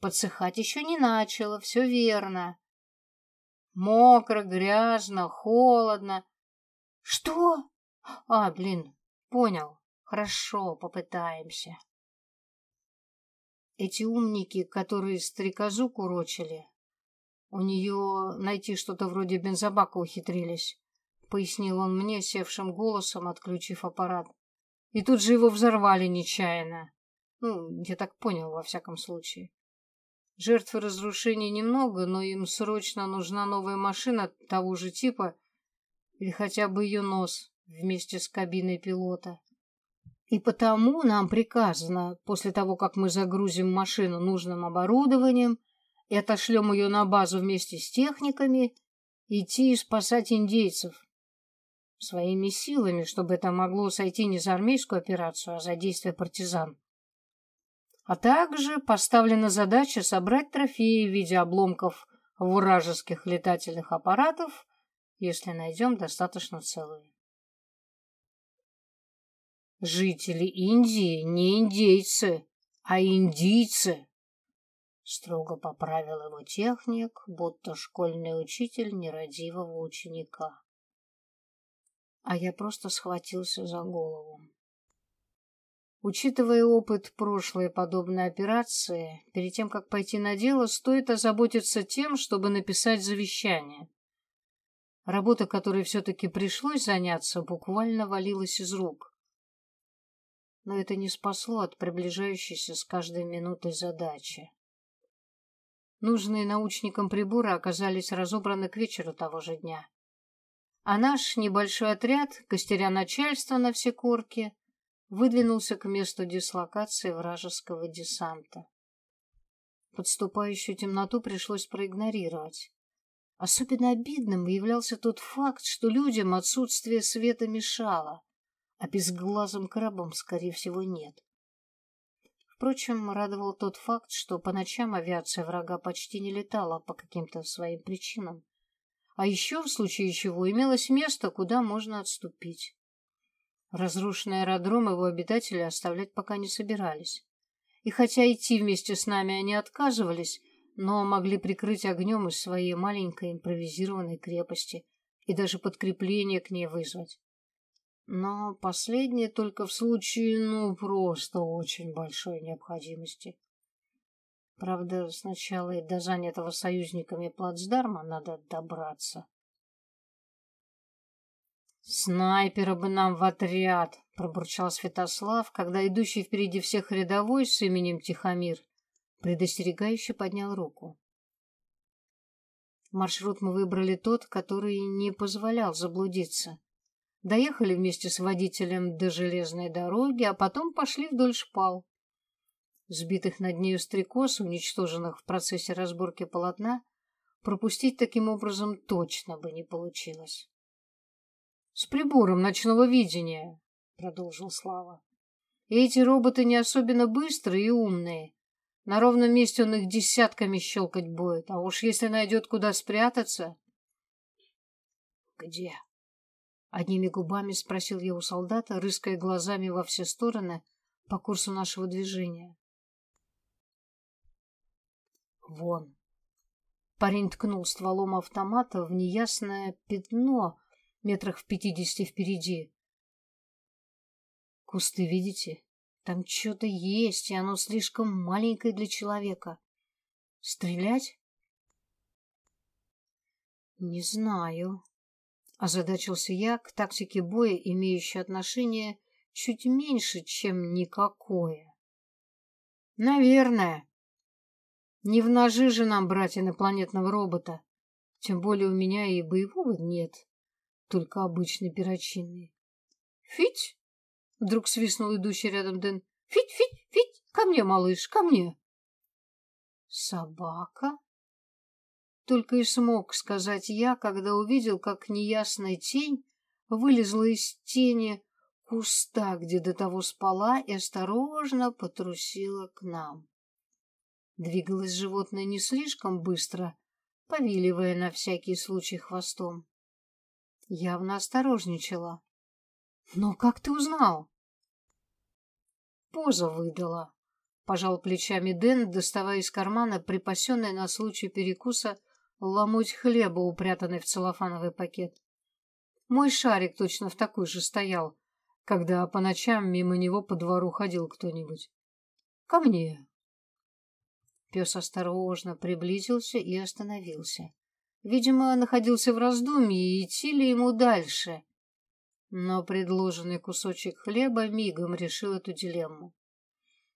Подсыхать еще не начало, все верно. Мокро, грязно, холодно. Что? А, блин, понял. Хорошо, попытаемся. Эти умники, которые стрекозу курочили, у нее найти что-то вроде бензобака ухитрились, пояснил он мне севшим голосом, отключив аппарат. И тут же его взорвали нечаянно. Ну, я так понял, во всяком случае. Жертв разрушений немного, но им срочно нужна новая машина того же типа или хотя бы ее нос вместе с кабиной пилота. И потому нам приказано, после того, как мы загрузим машину нужным оборудованием, и отошлем ее на базу вместе с техниками, идти и спасать индейцев. Своими силами, чтобы это могло сойти не за армейскую операцию, а за действия партизан. А также поставлена задача собрать трофеи в виде обломков вражеских летательных аппаратов, если найдем достаточно целые. Жители Индии не индейцы, а индийцы, строго поправил его техник, будто школьный учитель нерадивого ученика. А я просто схватился за голову. Учитывая опыт прошлой подобной операции, перед тем, как пойти на дело, стоит озаботиться тем, чтобы написать завещание. Работа, которой все-таки пришлось заняться, буквально валилась из рук. Но это не спасло от приближающейся с каждой минутой задачи. Нужные научникам приборы оказались разобраны к вечеру того же дня. А наш небольшой отряд, костеря начальства на все корки, выдвинулся к месту дислокации вражеского десанта. Подступающую темноту пришлось проигнорировать. Особенно обидным являлся тот факт, что людям отсутствие света мешало, а безглазым крабам, скорее всего, нет. Впрочем, радовал тот факт, что по ночам авиация врага почти не летала по каким-то своим причинам. А еще, в случае чего, имелось место, куда можно отступить. Разрушенный аэродром его обитатели оставлять пока не собирались. И хотя идти вместе с нами они отказывались, но могли прикрыть огнем из своей маленькой импровизированной крепости и даже подкрепление к ней вызвать. Но последнее только в случае, ну, просто очень большой необходимости. Правда, сначала и до занятого союзниками плацдарма надо добраться. «Снайпера бы нам в отряд!» — пробурчал Святослав, когда идущий впереди всех рядовой с именем Тихомир предостерегающе поднял руку. Маршрут мы выбрали тот, который не позволял заблудиться. Доехали вместе с водителем до железной дороги, а потом пошли вдоль шпал. Сбитых над нею стрекоз, уничтоженных в процессе разборки полотна, пропустить таким образом точно бы не получилось. С прибором ночного видения, продолжил Слава. Эти роботы не особенно быстрые и умные. На ровном месте он их десятками щелкать будет, а уж если найдет куда спрятаться... Где? Одними губами спросил я у солдата, рыская глазами во все стороны по курсу нашего движения. Вон. Парень ткнул стволом автомата в неясное пятно, метрах в пятидесяти впереди. Кусты видите? Там что-то есть, и оно слишком маленькое для человека. Стрелять? Не знаю. Озадачился я к тактике боя, имеющей отношение чуть меньше, чем никакое. Наверное. Не в ножи же нам брать инопланетного робота. Тем более у меня и боевого нет только обычный перочинный. «Фить!» — вдруг свистнул идущий рядом Дэн. «Фить, фить, фить! Ко мне, малыш, ко мне!» «Собака?» Только и смог сказать я, когда увидел, как неясная тень вылезла из тени куста, где до того спала, и осторожно потрусила к нам. Двигалось животное не слишком быстро, повиливая на всякий случай хвостом. Явно осторожничала. Но как ты узнал? Поза выдала. Пожал плечами Дэн, доставая из кармана припасенный на случай перекуса ломоть хлеба, упрятанный в целлофановый пакет. Мой шарик точно в такой же стоял, когда по ночам мимо него по двору ходил кто-нибудь. Ко мне. Пес осторожно приблизился и остановился. Видимо, находился в раздумье, идти ли ему дальше. Но предложенный кусочек хлеба мигом решил эту дилемму.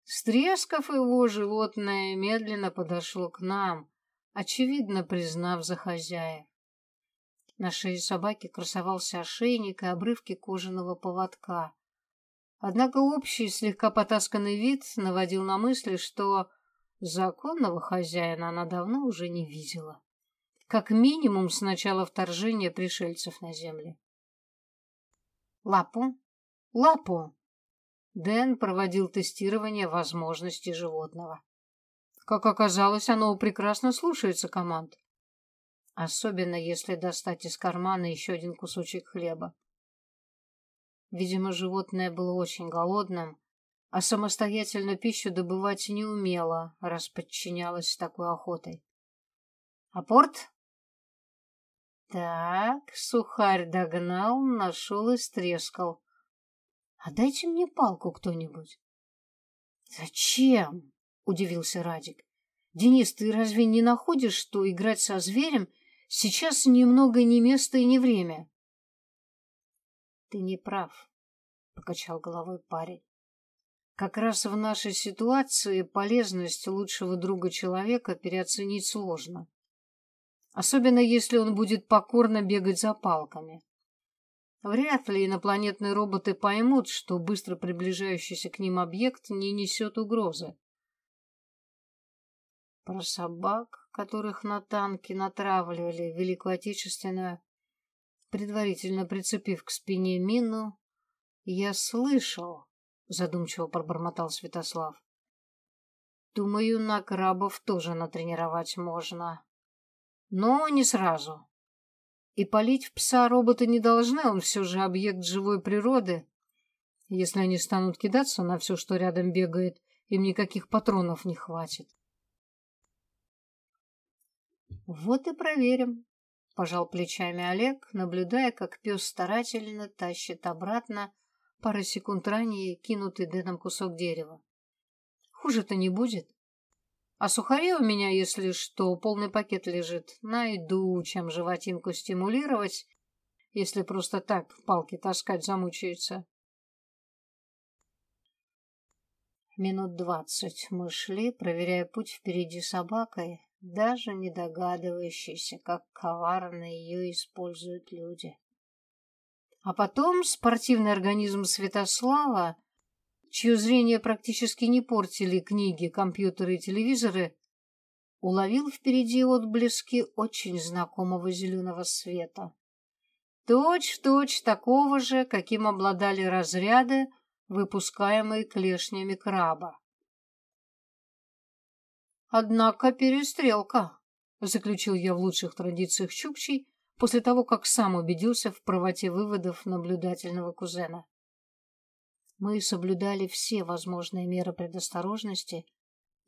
Стрескав его, животное медленно подошло к нам, очевидно признав за хозяев. На шее собаки красовался ошейник и обрывки кожаного поводка. Однако общий, слегка потасканный вид наводил на мысли, что законного хозяина она давно уже не видела как минимум с начала вторжения пришельцев на землю. «Лапу! Лапу!» Дэн проводил тестирование возможностей животного. Как оказалось, оно прекрасно слушается команд. Особенно если достать из кармана еще один кусочек хлеба. Видимо, животное было очень голодным, а самостоятельно пищу добывать не умело, раз подчинялось такой охотой. «Апорт?» Так, сухарь догнал, нашел и стрескал. А дайте мне палку кто-нибудь. Зачем? Удивился Радик. Денис, ты разве не находишь, что играть со зверем сейчас немного не место и не время? Ты не прав, покачал головой парень. Как раз в нашей ситуации полезность лучшего друга человека переоценить сложно особенно если он будет покорно бегать за палками. Вряд ли инопланетные роботы поймут, что быстро приближающийся к ним объект не несет угрозы. Про собак, которых на танки натравливали в Великую Отечественную, предварительно прицепив к спине мину, я слышал, задумчиво пробормотал Святослав. Думаю, на крабов тоже натренировать можно но не сразу. И полить в пса роботы не должны, он все же объект живой природы. Если они станут кидаться на все, что рядом бегает, им никаких патронов не хватит. Вот и проверим, пожал плечами Олег, наблюдая, как пес старательно тащит обратно пару секунд ранее кинутый Дэном кусок дерева. Хуже-то не будет. А сухари у меня, если что, полный пакет лежит. Найду, чем животинку стимулировать, если просто так палки таскать замучается. Минут двадцать мы шли, проверяя путь впереди собакой, даже не догадывающейся, как коварно ее используют люди. А потом спортивный организм Святослава чье зрение практически не портили книги, компьютеры и телевизоры, уловил впереди отблески очень знакомого зеленого света. Точь-в-точь такого же, каким обладали разряды, выпускаемые клешнями краба. «Однако перестрелка», — заключил я в лучших традициях Чукчей после того, как сам убедился в правоте выводов наблюдательного кузена. Мы соблюдали все возможные меры предосторожности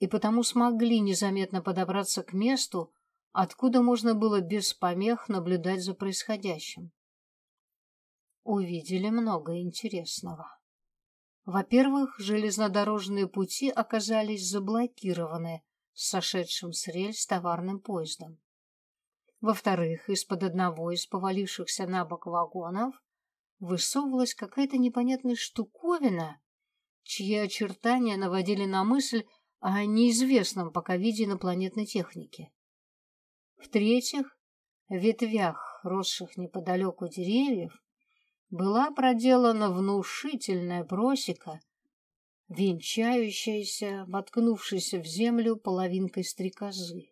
и потому смогли незаметно подобраться к месту, откуда можно было без помех наблюдать за происходящим. Увидели много интересного. Во-первых, железнодорожные пути оказались заблокированы сошедшим с рельс товарным поездом. Во-вторых, из-под одного из повалившихся на бок вагонов высовывалась какая-то непонятная штуковина, чьи очертания наводили на мысль о неизвестном пока виде инопланетной техники. В-третьих, в ветвях, росших неподалеку деревьев, была проделана внушительная просека, венчающаяся, воткнувшаяся в землю половинкой стрекозы.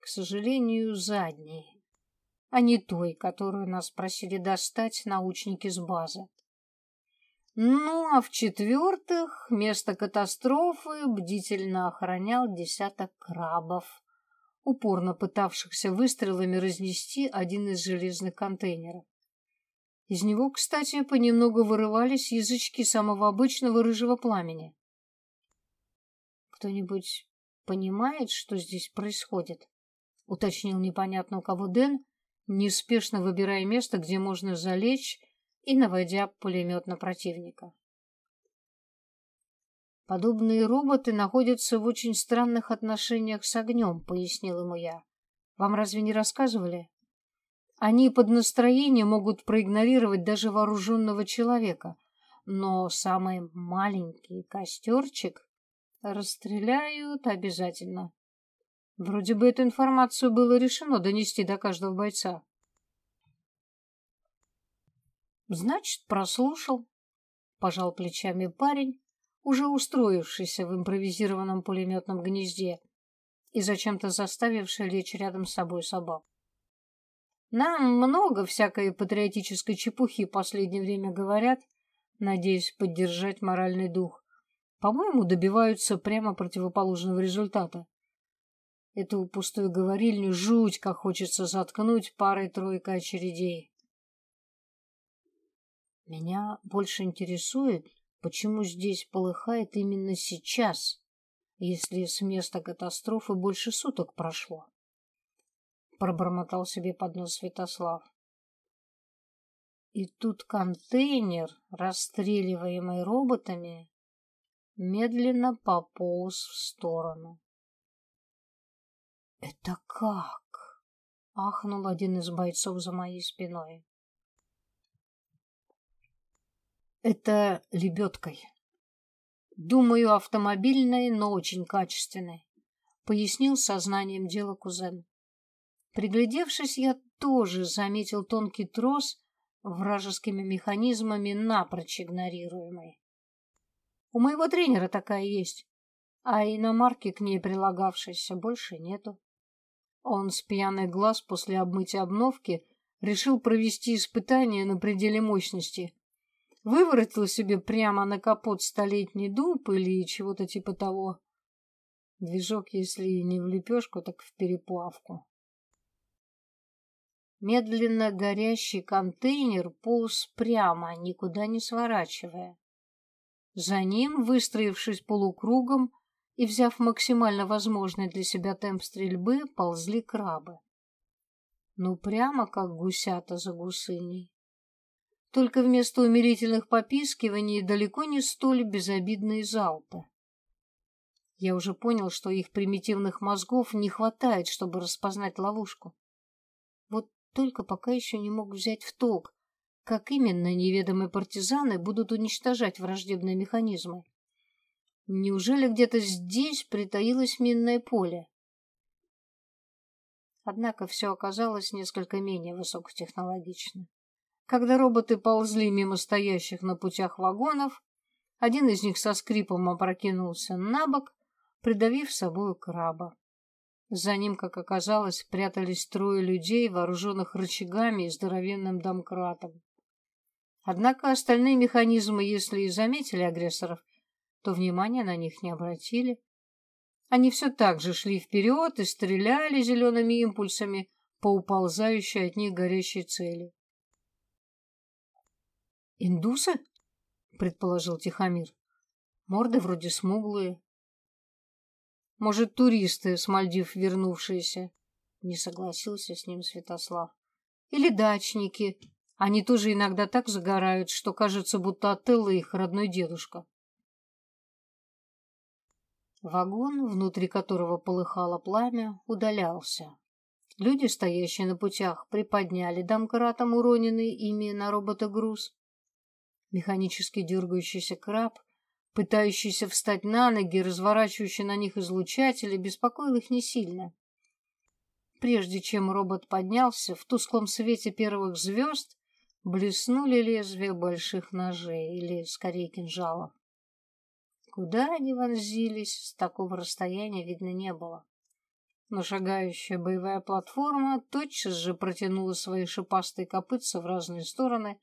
К сожалению, задней, а не той, которую нас просили достать научники с базы. Ну, а в-четвертых, место катастрофы бдительно охранял десяток крабов, упорно пытавшихся выстрелами разнести один из железных контейнеров. Из него, кстати, понемногу вырывались язычки самого обычного рыжего пламени. «Кто-нибудь понимает, что здесь происходит?» — уточнил непонятно у кого Дэн, неспешно выбирая место, где можно залечь и наводя пулемет на противника. Подобные роботы находятся в очень странных отношениях с огнем, пояснил ему я. Вам разве не рассказывали? Они под настроение могут проигнорировать даже вооруженного человека, но самый маленький костерчик расстреляют обязательно. Вроде бы эту информацию было решено донести до каждого бойца. Значит, прослушал, пожал плечами парень, уже устроившийся в импровизированном пулеметном гнезде и зачем-то заставивший лечь рядом с собой собак. Нам много всякой патриотической чепухи в последнее время говорят, надеясь поддержать моральный дух. По-моему, добиваются прямо противоположного результата. Эту пустую говорильню жуть, как хочется заткнуть парой-тройкой очередей. Меня больше интересует, почему здесь полыхает именно сейчас, если с места катастрофы больше суток прошло. Пробормотал себе под нос Святослав. И тут контейнер, расстреливаемый роботами, медленно пополз в сторону. «Это как?» — ахнул один из бойцов за моей спиной. Это лебедкой. Думаю, автомобильной, но очень качественной, пояснил сознанием дела кузен. Приглядевшись, я тоже заметил тонкий трос вражескими механизмами, напрочь игнорируемый. У моего тренера такая есть, а иномарки к ней прилагавшейся больше нету. Он с пьяный глаз после обмытия обновки решил провести испытание на пределе мощности Выворотил себе прямо на капот столетний дуб или чего-то типа того. Движок, если не в лепешку, так в переплавку. Медленно горящий контейнер полз прямо, никуда не сворачивая. За ним, выстроившись полукругом и взяв максимально возможный для себя темп стрельбы, ползли крабы. Ну, прямо как гусята за гусыней только вместо умилительных попискиваний далеко не столь безобидные залпы. Я уже понял, что их примитивных мозгов не хватает, чтобы распознать ловушку. Только пока еще не мог взять в толк, как именно неведомые партизаны будут уничтожать враждебные механизмы. Неужели где-то здесь притаилось минное поле? Однако все оказалось несколько менее высокотехнологично. Когда роботы ползли мимо стоящих на путях вагонов, один из них со скрипом опрокинулся на бок, придавив собою краба. За ним, как оказалось, прятались трое людей, вооруженных рычагами и здоровенным домкратом. Однако остальные механизмы, если и заметили агрессоров, то внимания на них не обратили. Они все так же шли вперед и стреляли зелеными импульсами по уползающей от них горящей цели. «Индусы?» — предположил Тихомир. «Морды вроде смуглые». «Может, туристы с Мальдив вернувшиеся?» — не согласился с ним Святослав. «Или дачники. Они тоже иногда так загорают, что кажется, будто Отелло их родной дедушка». Вагон, внутри которого полыхало пламя, удалялся. Люди, стоящие на путях, приподняли домкратом уроненный ими на робота груз Механически дергающийся краб, пытающийся встать на ноги, разворачивающий на них излучатели, беспокоил их не сильно. Прежде чем робот поднялся, в тусклом свете первых звезд блеснули лезвия больших ножей, или, скорее, кинжалов. Куда они вонзились, с такого расстояния видно не было. Но шагающая боевая платформа тотчас же протянула свои шипастые копытца в разные стороны,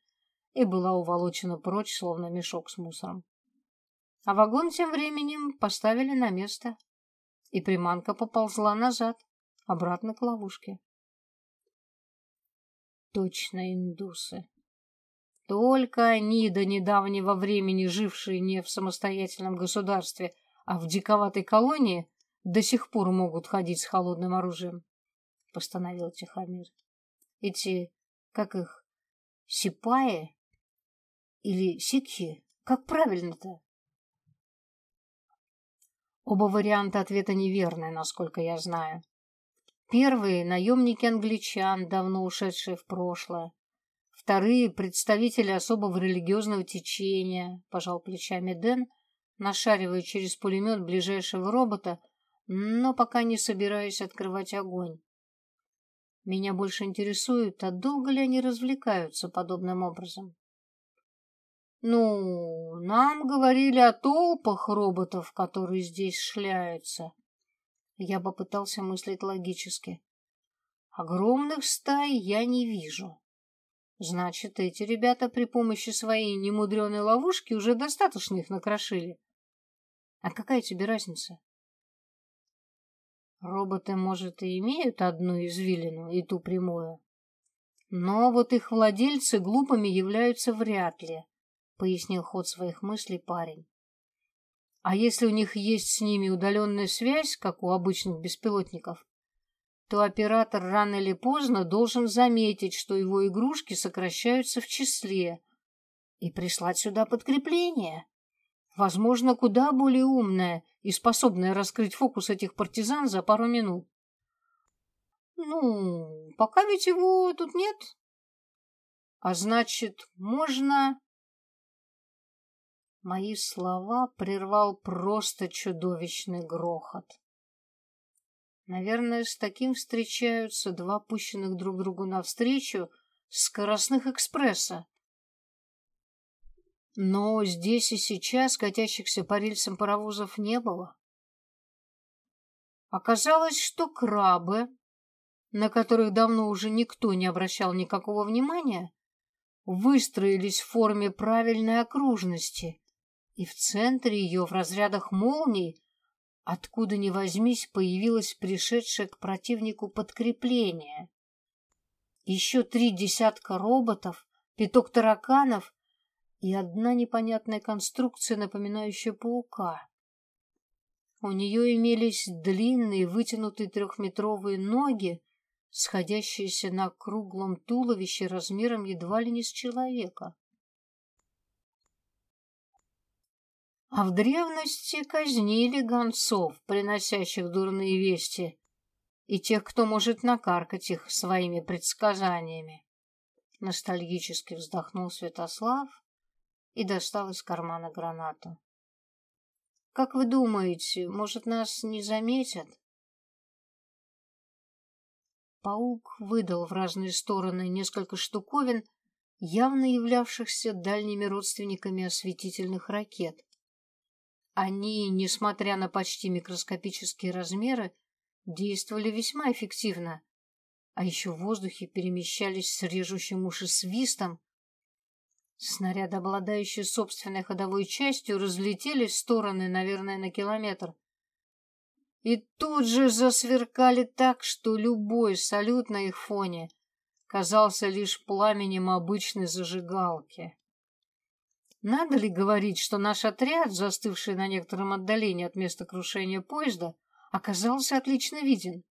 и была уволочена прочь, словно мешок с мусором. А вагон тем временем поставили на место, и приманка поползла назад, обратно к ловушке. Точно индусы. Только они до недавнего времени, жившие не в самостоятельном государстве, а в диковатой колонии, до сих пор могут ходить с холодным оружием, — постановил Тихомир. Эти, как их, сипаи, или сикхи? Как правильно-то? Оба варианта ответа неверны, насколько я знаю. Первые — наемники англичан, давно ушедшие в прошлое. Вторые — представители особого религиозного течения, пожал плечами Дэн, нашаривая через пулемет ближайшего робота, но пока не собираюсь открывать огонь. Меня больше интересует, а долго ли они развлекаются подобным образом. Ну, нам говорили о толпах роботов, которые здесь шляются. Я попытался мыслить логически. Огромных стай я не вижу. Значит, эти ребята при помощи своей немудреной ловушки уже достаточно их накрошили. А какая тебе разница? Роботы, может, и имеют одну извилину, и ту прямую. Но вот их владельцы глупыми являются вряд ли, пояснил ход своих мыслей парень. А если у них есть с ними удаленная связь, как у обычных беспилотников, то оператор рано или поздно должен заметить, что его игрушки сокращаются в числе, и прислать сюда подкрепление. Возможно, куда более умное и способное раскрыть фокус этих партизан за пару минут. Ну, пока ведь его тут нет. А значит, можно... Мои слова прервал просто чудовищный грохот. Наверное, с таким встречаются два пущенных друг другу навстречу скоростных экспресса. Но здесь и сейчас катящихся по рельсам паровозов не было. Оказалось, что крабы, на которых давно уже никто не обращал никакого внимания, выстроились в форме правильной окружности, и в центре ее в разрядах молний откуда ни возьмись появилось пришедшее к противнику подкрепление. Еще три десятка роботов, пяток тараканов и одна непонятная конструкция, напоминающая паука. У нее имелись длинные вытянутые трехметровые ноги, сходящиеся на круглом туловище размером едва ли не с человека. А в древности казнили гонцов, приносящих дурные вести, и тех, кто может накаркать их своими предсказаниями. Ностальгически вздохнул Святослав и достал из кармана гранату. «Как вы думаете, может, нас не заметят?» Паук выдал в разные стороны несколько штуковин, явно являвшихся дальними родственниками осветительных ракет. Они, несмотря на почти микроскопические размеры, действовали весьма эффективно, а еще в воздухе перемещались с режущим уши свистом. Снаряды, обладающие собственной ходовой частью, разлетелись в стороны, наверное, на километр. И тут же засверкали так, что любой салют на их фоне казался лишь пламенем обычной зажигалки. Надо ли говорить, что наш отряд, застывший на некотором отдалении от места крушения поезда, оказался отлично виден?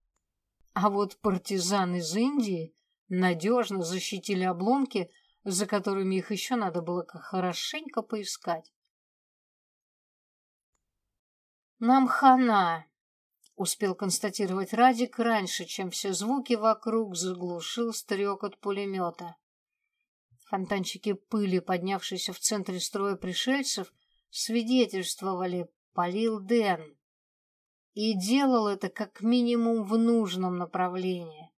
А вот партизан из Индии надежно защитили обломки, за которыми их еще надо было хорошенько поискать. «Нам хана!» — успел констатировать Радик раньше, чем все звуки вокруг заглушил стрекот пулемета. Фонтанчики пыли, поднявшиеся в центре строя пришельцев, свидетельствовали «полил Дэн». И делал это как минимум в нужном направлении.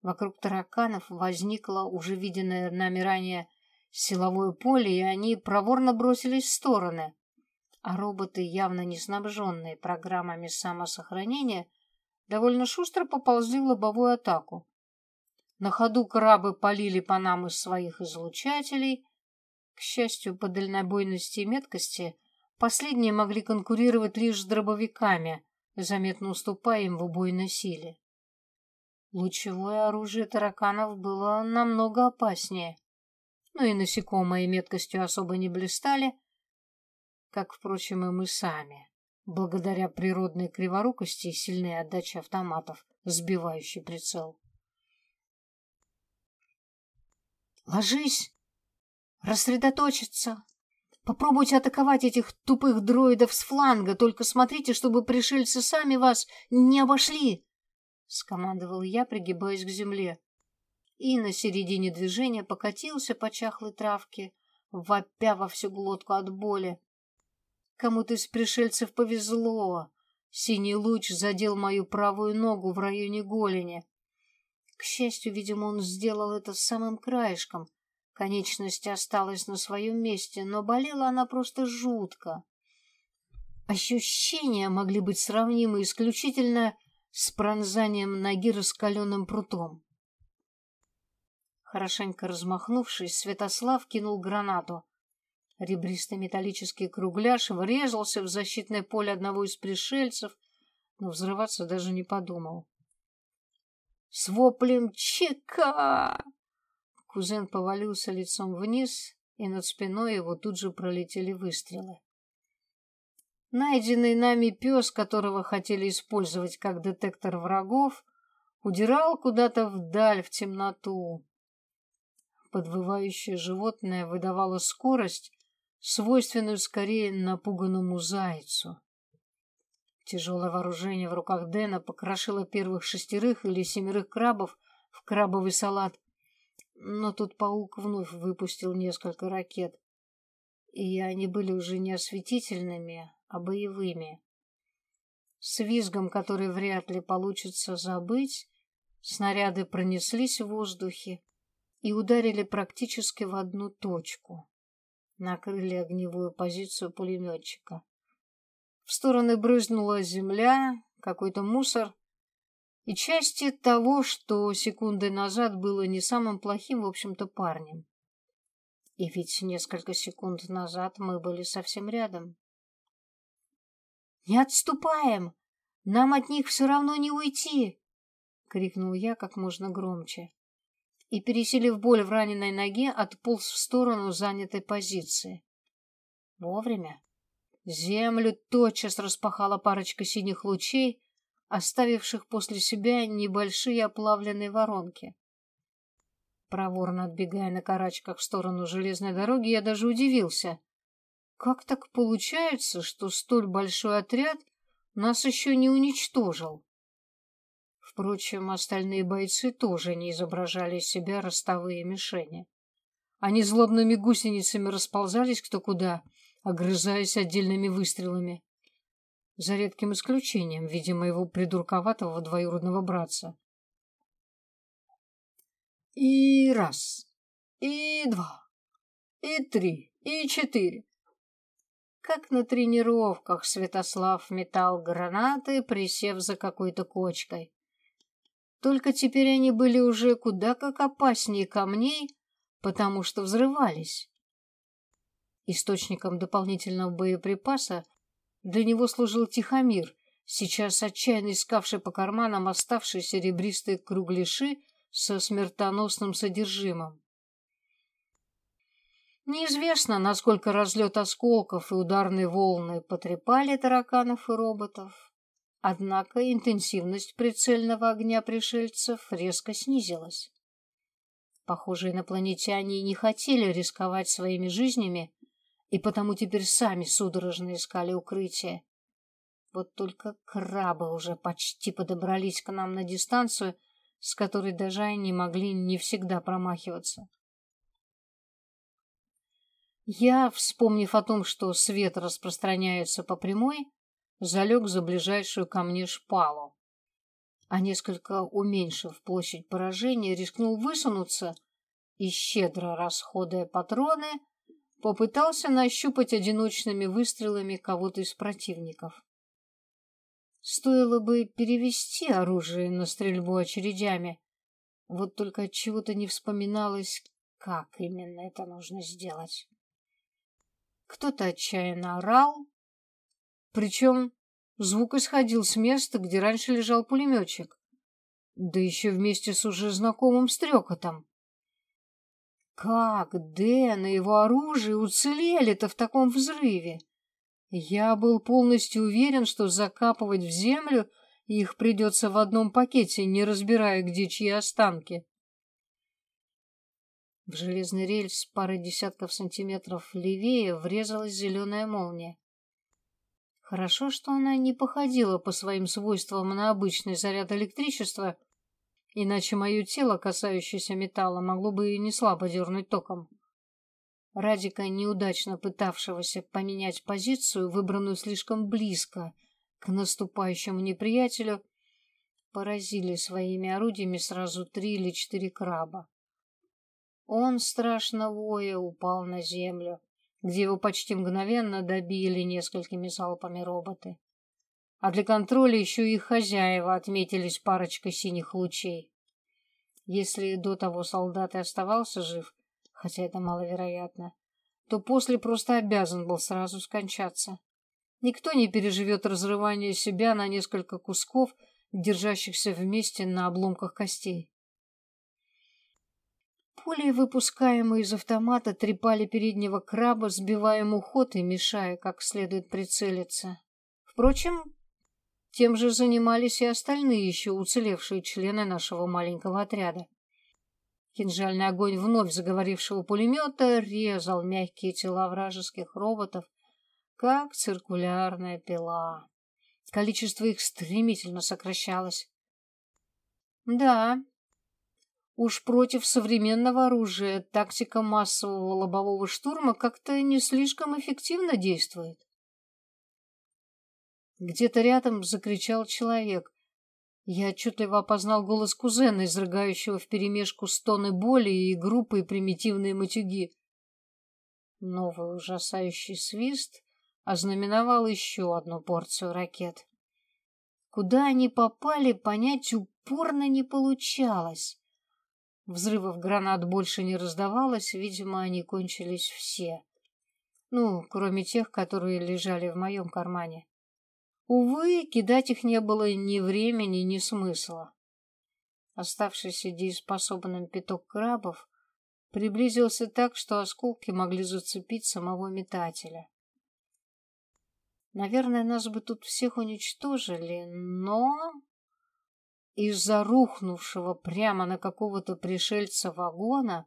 Вокруг тараканов возникло уже виденное нами ранее силовое поле, и они проворно бросились в стороны. А роботы, явно не снабженные программами самосохранения, довольно шустро поползли в лобовую атаку. На ходу крабы полили по нам из своих излучателей. К счастью, по дальнобойности и меткости последние могли конкурировать лишь с дробовиками, заметно уступая им в убойной силе. Лучевое оружие тараканов было намного опаснее. Но и насекомые меткостью особо не блистали, как, впрочем, и мы сами, благодаря природной криворукости и сильной отдаче автоматов, сбивающей прицел. Ложись! Рассредоточиться! Попробуйте атаковать этих тупых дроидов с фланга, только смотрите, чтобы пришельцы сами вас не обошли!» Скомандовал я, пригибаясь к земле. И на середине движения покатился по чахлой травке, вопя во всю глотку от боли. Кому-то из пришельцев повезло. Синий луч задел мою правую ногу в районе голени. К счастью, видимо, он сделал это самым краешком. Конечность осталась на своем месте, но болела она просто жутко. Ощущения могли быть сравнимы исключительно с пронзанием ноги раскаленным прутом. Хорошенько размахнувшись, Святослав кинул гранату. Ребристый металлический кругляш врезался в защитное поле одного из пришельцев, но взрываться даже не подумал. С воплем «Чека!» Кузен повалился лицом вниз, и над спиной его тут же пролетели выстрелы. Найденный нами пес, которого хотели использовать как детектор врагов, удирал куда-то вдаль в темноту. Подвывающее животное выдавало скорость, свойственную скорее напуганному зайцу. Тяжелое вооружение в руках Дэна покрошило первых шестерых или семерых крабов в крабовый салат, но тут паук вновь выпустил несколько ракет, и они были уже не осветительными, а боевыми. С визгом, который вряд ли получится забыть, снаряды пронеслись в воздухе, и ударили практически в одну точку. Накрыли огневую позицию пулеметчика. В стороны брызнула земля, какой-то мусор и части того, что секунды назад было не самым плохим, в общем-то, парнем. И ведь несколько секунд назад мы были совсем рядом. «Не отступаем! Нам от них все равно не уйти!» — крикнул я как можно громче и, пересилив боль в раненой ноге, отполз в сторону занятой позиции. Вовремя. Землю тотчас распахала парочка синих лучей, оставивших после себя небольшие оплавленные воронки. Проворно отбегая на карачках в сторону железной дороги, я даже удивился. Как так получается, что столь большой отряд нас еще не уничтожил? Впрочем, остальные бойцы тоже не изображали из себя ростовые мишени. Они злобными гусеницами расползались кто куда, огрызаясь отдельными выстрелами. За редким исключением, видимо, его придурковатого двоюродного братца. И раз, и два, и три, и четыре. Как на тренировках Святослав метал гранаты, присев за какой-то кочкой. Только теперь они были уже куда как опаснее камней, потому что взрывались. Источником дополнительного боеприпаса для него служил Тихомир, сейчас отчаянно искавший по карманам оставшиеся ребристые кругляши со смертоносным содержимым. Неизвестно, насколько разлет осколков и ударные волны потрепали тараканов и роботов. Однако интенсивность прицельного огня пришельцев резко снизилась. Похоже, инопланетяне не хотели рисковать своими жизнями, и потому теперь сами судорожно искали укрытие. Вот только крабы уже почти подобрались к нам на дистанцию, с которой даже они могли не всегда промахиваться. Я, вспомнив о том, что свет распространяется по прямой, залег за ближайшую ко мне шпалу. А несколько уменьшив площадь поражения, рискнул высунуться и, щедро расходуя патроны, попытался нащупать одиночными выстрелами кого-то из противников. Стоило бы перевести оружие на стрельбу очередями, вот только от чего-то не вспоминалось, как именно это нужно сделать. Кто-то отчаянно орал, причем звук исходил с места, где раньше лежал пулеметчик. Да еще вместе с уже знакомым стрекотом. Как Дэн и его оружие уцелели-то в таком взрыве? Я был полностью уверен, что закапывать в землю их придется в одном пакете, не разбирая, где чьи останки. В железный рельс пары десятков сантиметров левее врезалась зеленая молния. Хорошо, что она не походила по своим свойствам на обычный заряд электричества, иначе мое тело, касающееся металла, могло бы и не слабо дернуть током. Радика, неудачно пытавшегося поменять позицию, выбранную слишком близко к наступающему неприятелю, поразили своими орудиями сразу три или четыре краба. Он, страшно воя, упал на землю где его почти мгновенно добили несколькими залпами роботы. А для контроля еще и хозяева отметились парочкой синих лучей. Если до того солдат и оставался жив, хотя это маловероятно, то после просто обязан был сразу скончаться. Никто не переживет разрывание себя на несколько кусков, держащихся вместе на обломках костей. Пули, выпускаемые из автомата, трепали переднего краба, сбивая ему ход и мешая как следует прицелиться. Впрочем, тем же занимались и остальные еще уцелевшие члены нашего маленького отряда. Кинжальный огонь вновь заговорившего пулемета резал мягкие тела вражеских роботов, как циркулярная пила. Количество их стремительно сокращалось. Да, уж против современного оружия тактика массового лобового штурма как-то не слишком эффективно действует. Где-то рядом закричал человек. Я отчетливо опознал голос кузена, изрыгающего вперемешку стоны боли и группы примитивные матюги. Новый ужасающий свист ознаменовал еще одну порцию ракет. Куда они попали, понять упорно не получалось. Взрывов гранат больше не раздавалось, видимо, они кончились все. Ну, кроме тех, которые лежали в моем кармане. Увы, кидать их не было ни времени, ни смысла. Оставшийся дееспособным пяток крабов приблизился так, что осколки могли зацепить самого метателя. Наверное, нас бы тут всех уничтожили, но... Из-за рухнувшего прямо на какого-то пришельца вагона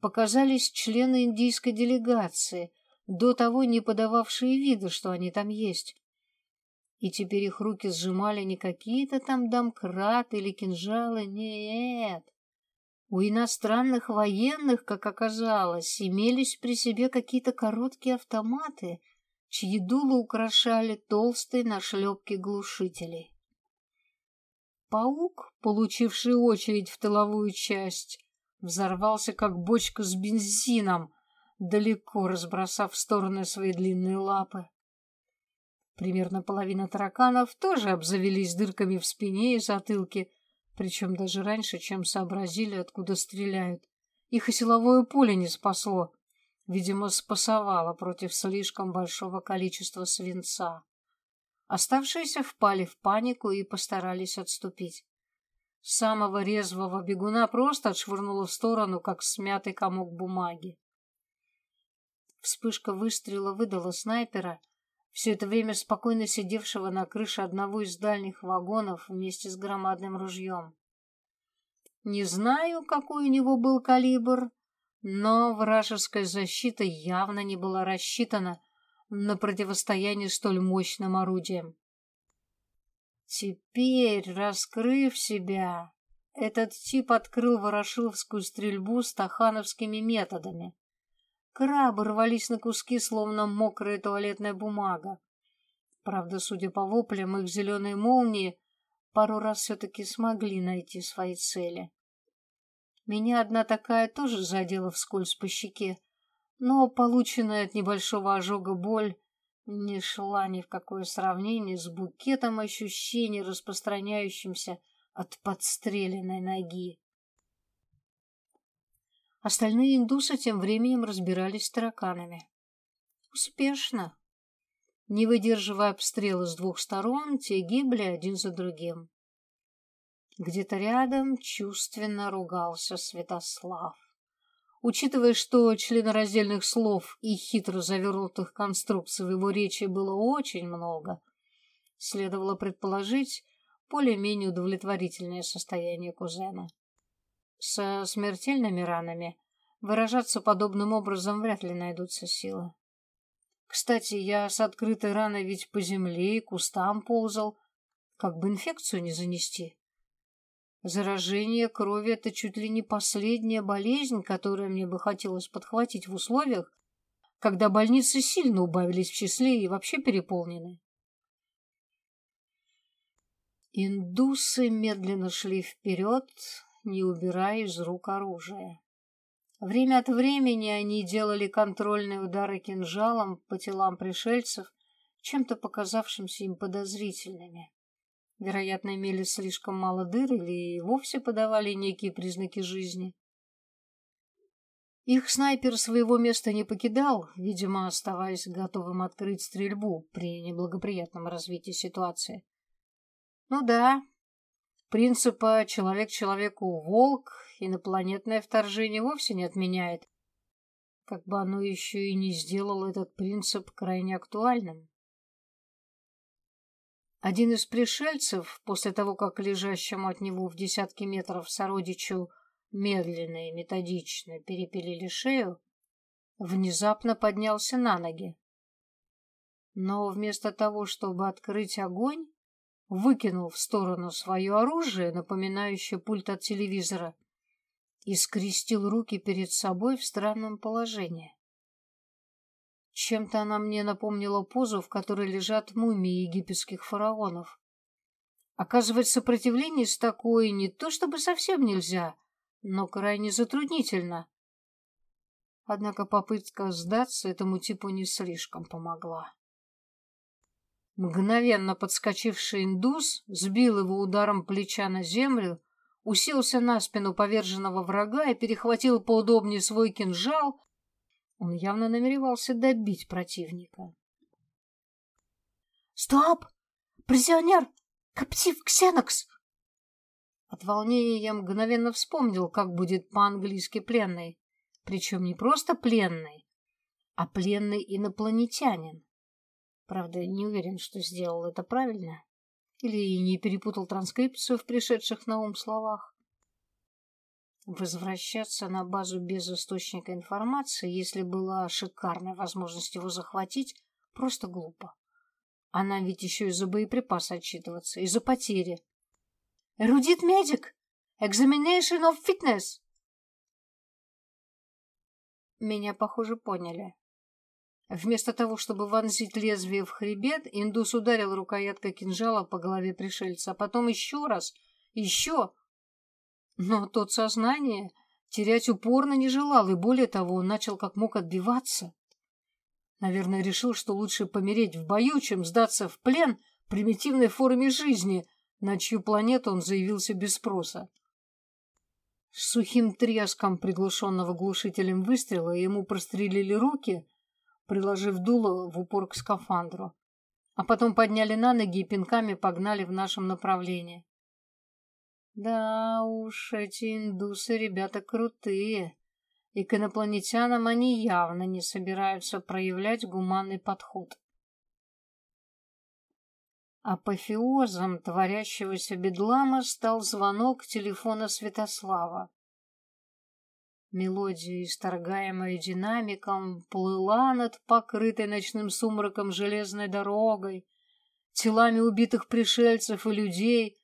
показались члены индийской делегации, до того не подававшие вида, что они там есть. И теперь их руки сжимали не какие-то там домкраты или кинжалы, нет. У иностранных военных, как оказалось, имелись при себе какие-то короткие автоматы, чьи дула украшали толстые нашлепки глушителей. Паук, получивший очередь в тыловую часть, взорвался, как бочка с бензином, далеко разбросав в стороны свои длинные лапы. Примерно половина тараканов тоже обзавелись дырками в спине и затылке, причем даже раньше, чем сообразили, откуда стреляют. Их и силовое поле не спасло. Видимо, спасовало против слишком большого количества свинца. Оставшиеся впали в панику и постарались отступить. Самого резвого бегуна просто отшвырнуло в сторону, как смятый комок бумаги. Вспышка выстрела выдала снайпера — все это время спокойно сидевшего на крыше одного из дальних вагонов вместе с громадным ружьем. Не знаю, какой у него был калибр, но вражеская защита явно не была рассчитана на противостояние столь мощным орудием. Теперь, раскрыв себя, этот тип открыл ворошиловскую стрельбу стахановскими методами. Крабы рвались на куски, словно мокрая туалетная бумага. Правда, судя по воплям, их зеленые молнии пару раз все-таки смогли найти свои цели. Меня одна такая тоже задела вскользь по щеке, но полученная от небольшого ожога боль не шла ни в какое сравнение с букетом ощущений, распространяющимся от подстреленной ноги. Остальные индусы тем временем разбирались с тараканами. Успешно. Не выдерживая обстрела с двух сторон, те гибли один за другим. Где-то рядом чувственно ругался Святослав. Учитывая, что членораздельных слов и хитро завернутых конструкций в его речи было очень много, следовало предположить более-менее удовлетворительное состояние кузена. Со смертельными ранами выражаться подобным образом вряд ли найдутся силы. Кстати, я с открытой раной ведь по земле и кустам ползал, как бы инфекцию не занести. Заражение крови — это чуть ли не последняя болезнь, которую мне бы хотелось подхватить в условиях, когда больницы сильно убавились в числе и вообще переполнены. Индусы медленно шли вперед, не убирая из рук оружие. Время от времени они делали контрольные удары кинжалом по телам пришельцев, чем-то показавшимся им подозрительными. вероятно, имели слишком мало дыр или и вовсе подавали некие признаки жизни. Их снайпер своего места не покидал, видимо, оставаясь готовым открыть стрельбу при неблагоприятном развитии ситуации. Ну да, принципа «человек человеку волк» инопланетное вторжение вовсе не отменяет. Как бы оно еще и не сделало этот принцип крайне актуальным. Один из пришельцев, после того, как лежащему от него в десятки метров сородичу медленно и методично перепилили шею, внезапно поднялся на ноги. Но вместо того, чтобы открыть огонь, выкинул в сторону свое оружие, напоминающее пульт от телевизора, и скрестил руки перед собой в странном положении. Чем-то она мне напомнила позу, в которой лежат мумии египетских фараонов. Оказывать сопротивление с такой не то чтобы совсем нельзя, но крайне затруднительно. Однако попытка сдаться этому типу не слишком помогла. Мгновенно подскочивший индус сбил его ударом плеча на землю, уселся на спину поверженного врага и перехватил поудобнее свой кинжал. Он явно намеревался добить противника. «Стоп! Призионер! Коптив Ксенокс!» От волнения я мгновенно вспомнил, как будет по-английски пленный. Причем не просто пленный, а пленный инопланетянин. Правда, не уверен, что сделал это правильно. Или не перепутал транскрипцию в пришедших на ум словах. Возвращаться на базу без источника информации, если была шикарная возможность его захватить, просто глупо. Она ведь еще и за боеприпасы отчитываться, и за потери. Эрудит медик! Examination of fitness! Меня, похоже, поняли. Вместо того, чтобы вонзить лезвие в хребет, индус ударил рукояткой кинжала по голове пришельца, а потом еще раз, еще. Но тот сознание терять упорно не желал, и более того, он начал как мог отбиваться. Наверное, решил, что лучше помереть в бою, чем сдаться в плен примитивной форме жизни, на чью планету он заявился без спроса. С сухим треском приглушенного глушителем выстрела ему прострелили руки, приложив дуло в упор к скафандру, а потом подняли на ноги и пинками погнали в нашем направлении. Да уж, эти индусы ребята крутые, и к инопланетянам они явно не собираются проявлять гуманный подход. Апофеозом творящегося бедлама стал звонок телефона Святослава. Мелодия, исторгаемая динамиком, плыла над покрытой ночным сумраком железной дорогой, телами убитых пришельцев и людей,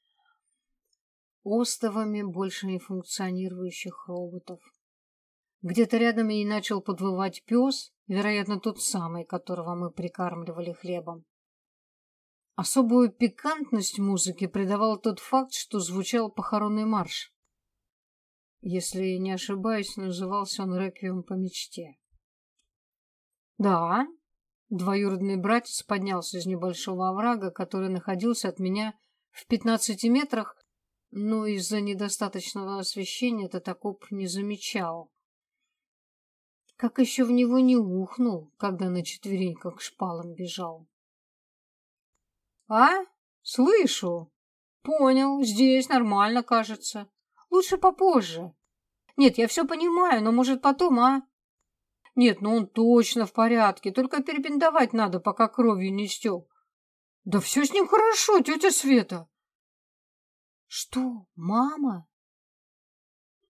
остовами больше не функционирующих роботов. Где-то рядом и начал подвывать пес, вероятно, тот самый, которого мы прикармливали хлебом. Особую пикантность музыке придавал тот факт, что звучал похоронный марш. Если не ошибаюсь, назывался он «Реквием по мечте». «Да», Двоюродный братец поднялся из небольшого оврага, который находился от меня в пятнадцати метрах, но из-за недостаточного освещения Татакоп не замечал. Как еще в него не ухнул, когда на четвереньках к шпалам бежал. «А? Слышу. Понял. Здесь нормально, кажется. Лучше попозже. Нет, я все понимаю, но, может, потом, а? Нет, ну он точно в порядке, только перебинтовать надо, пока кровью не стек. Да все с ним хорошо, тетя Света. Что, мама?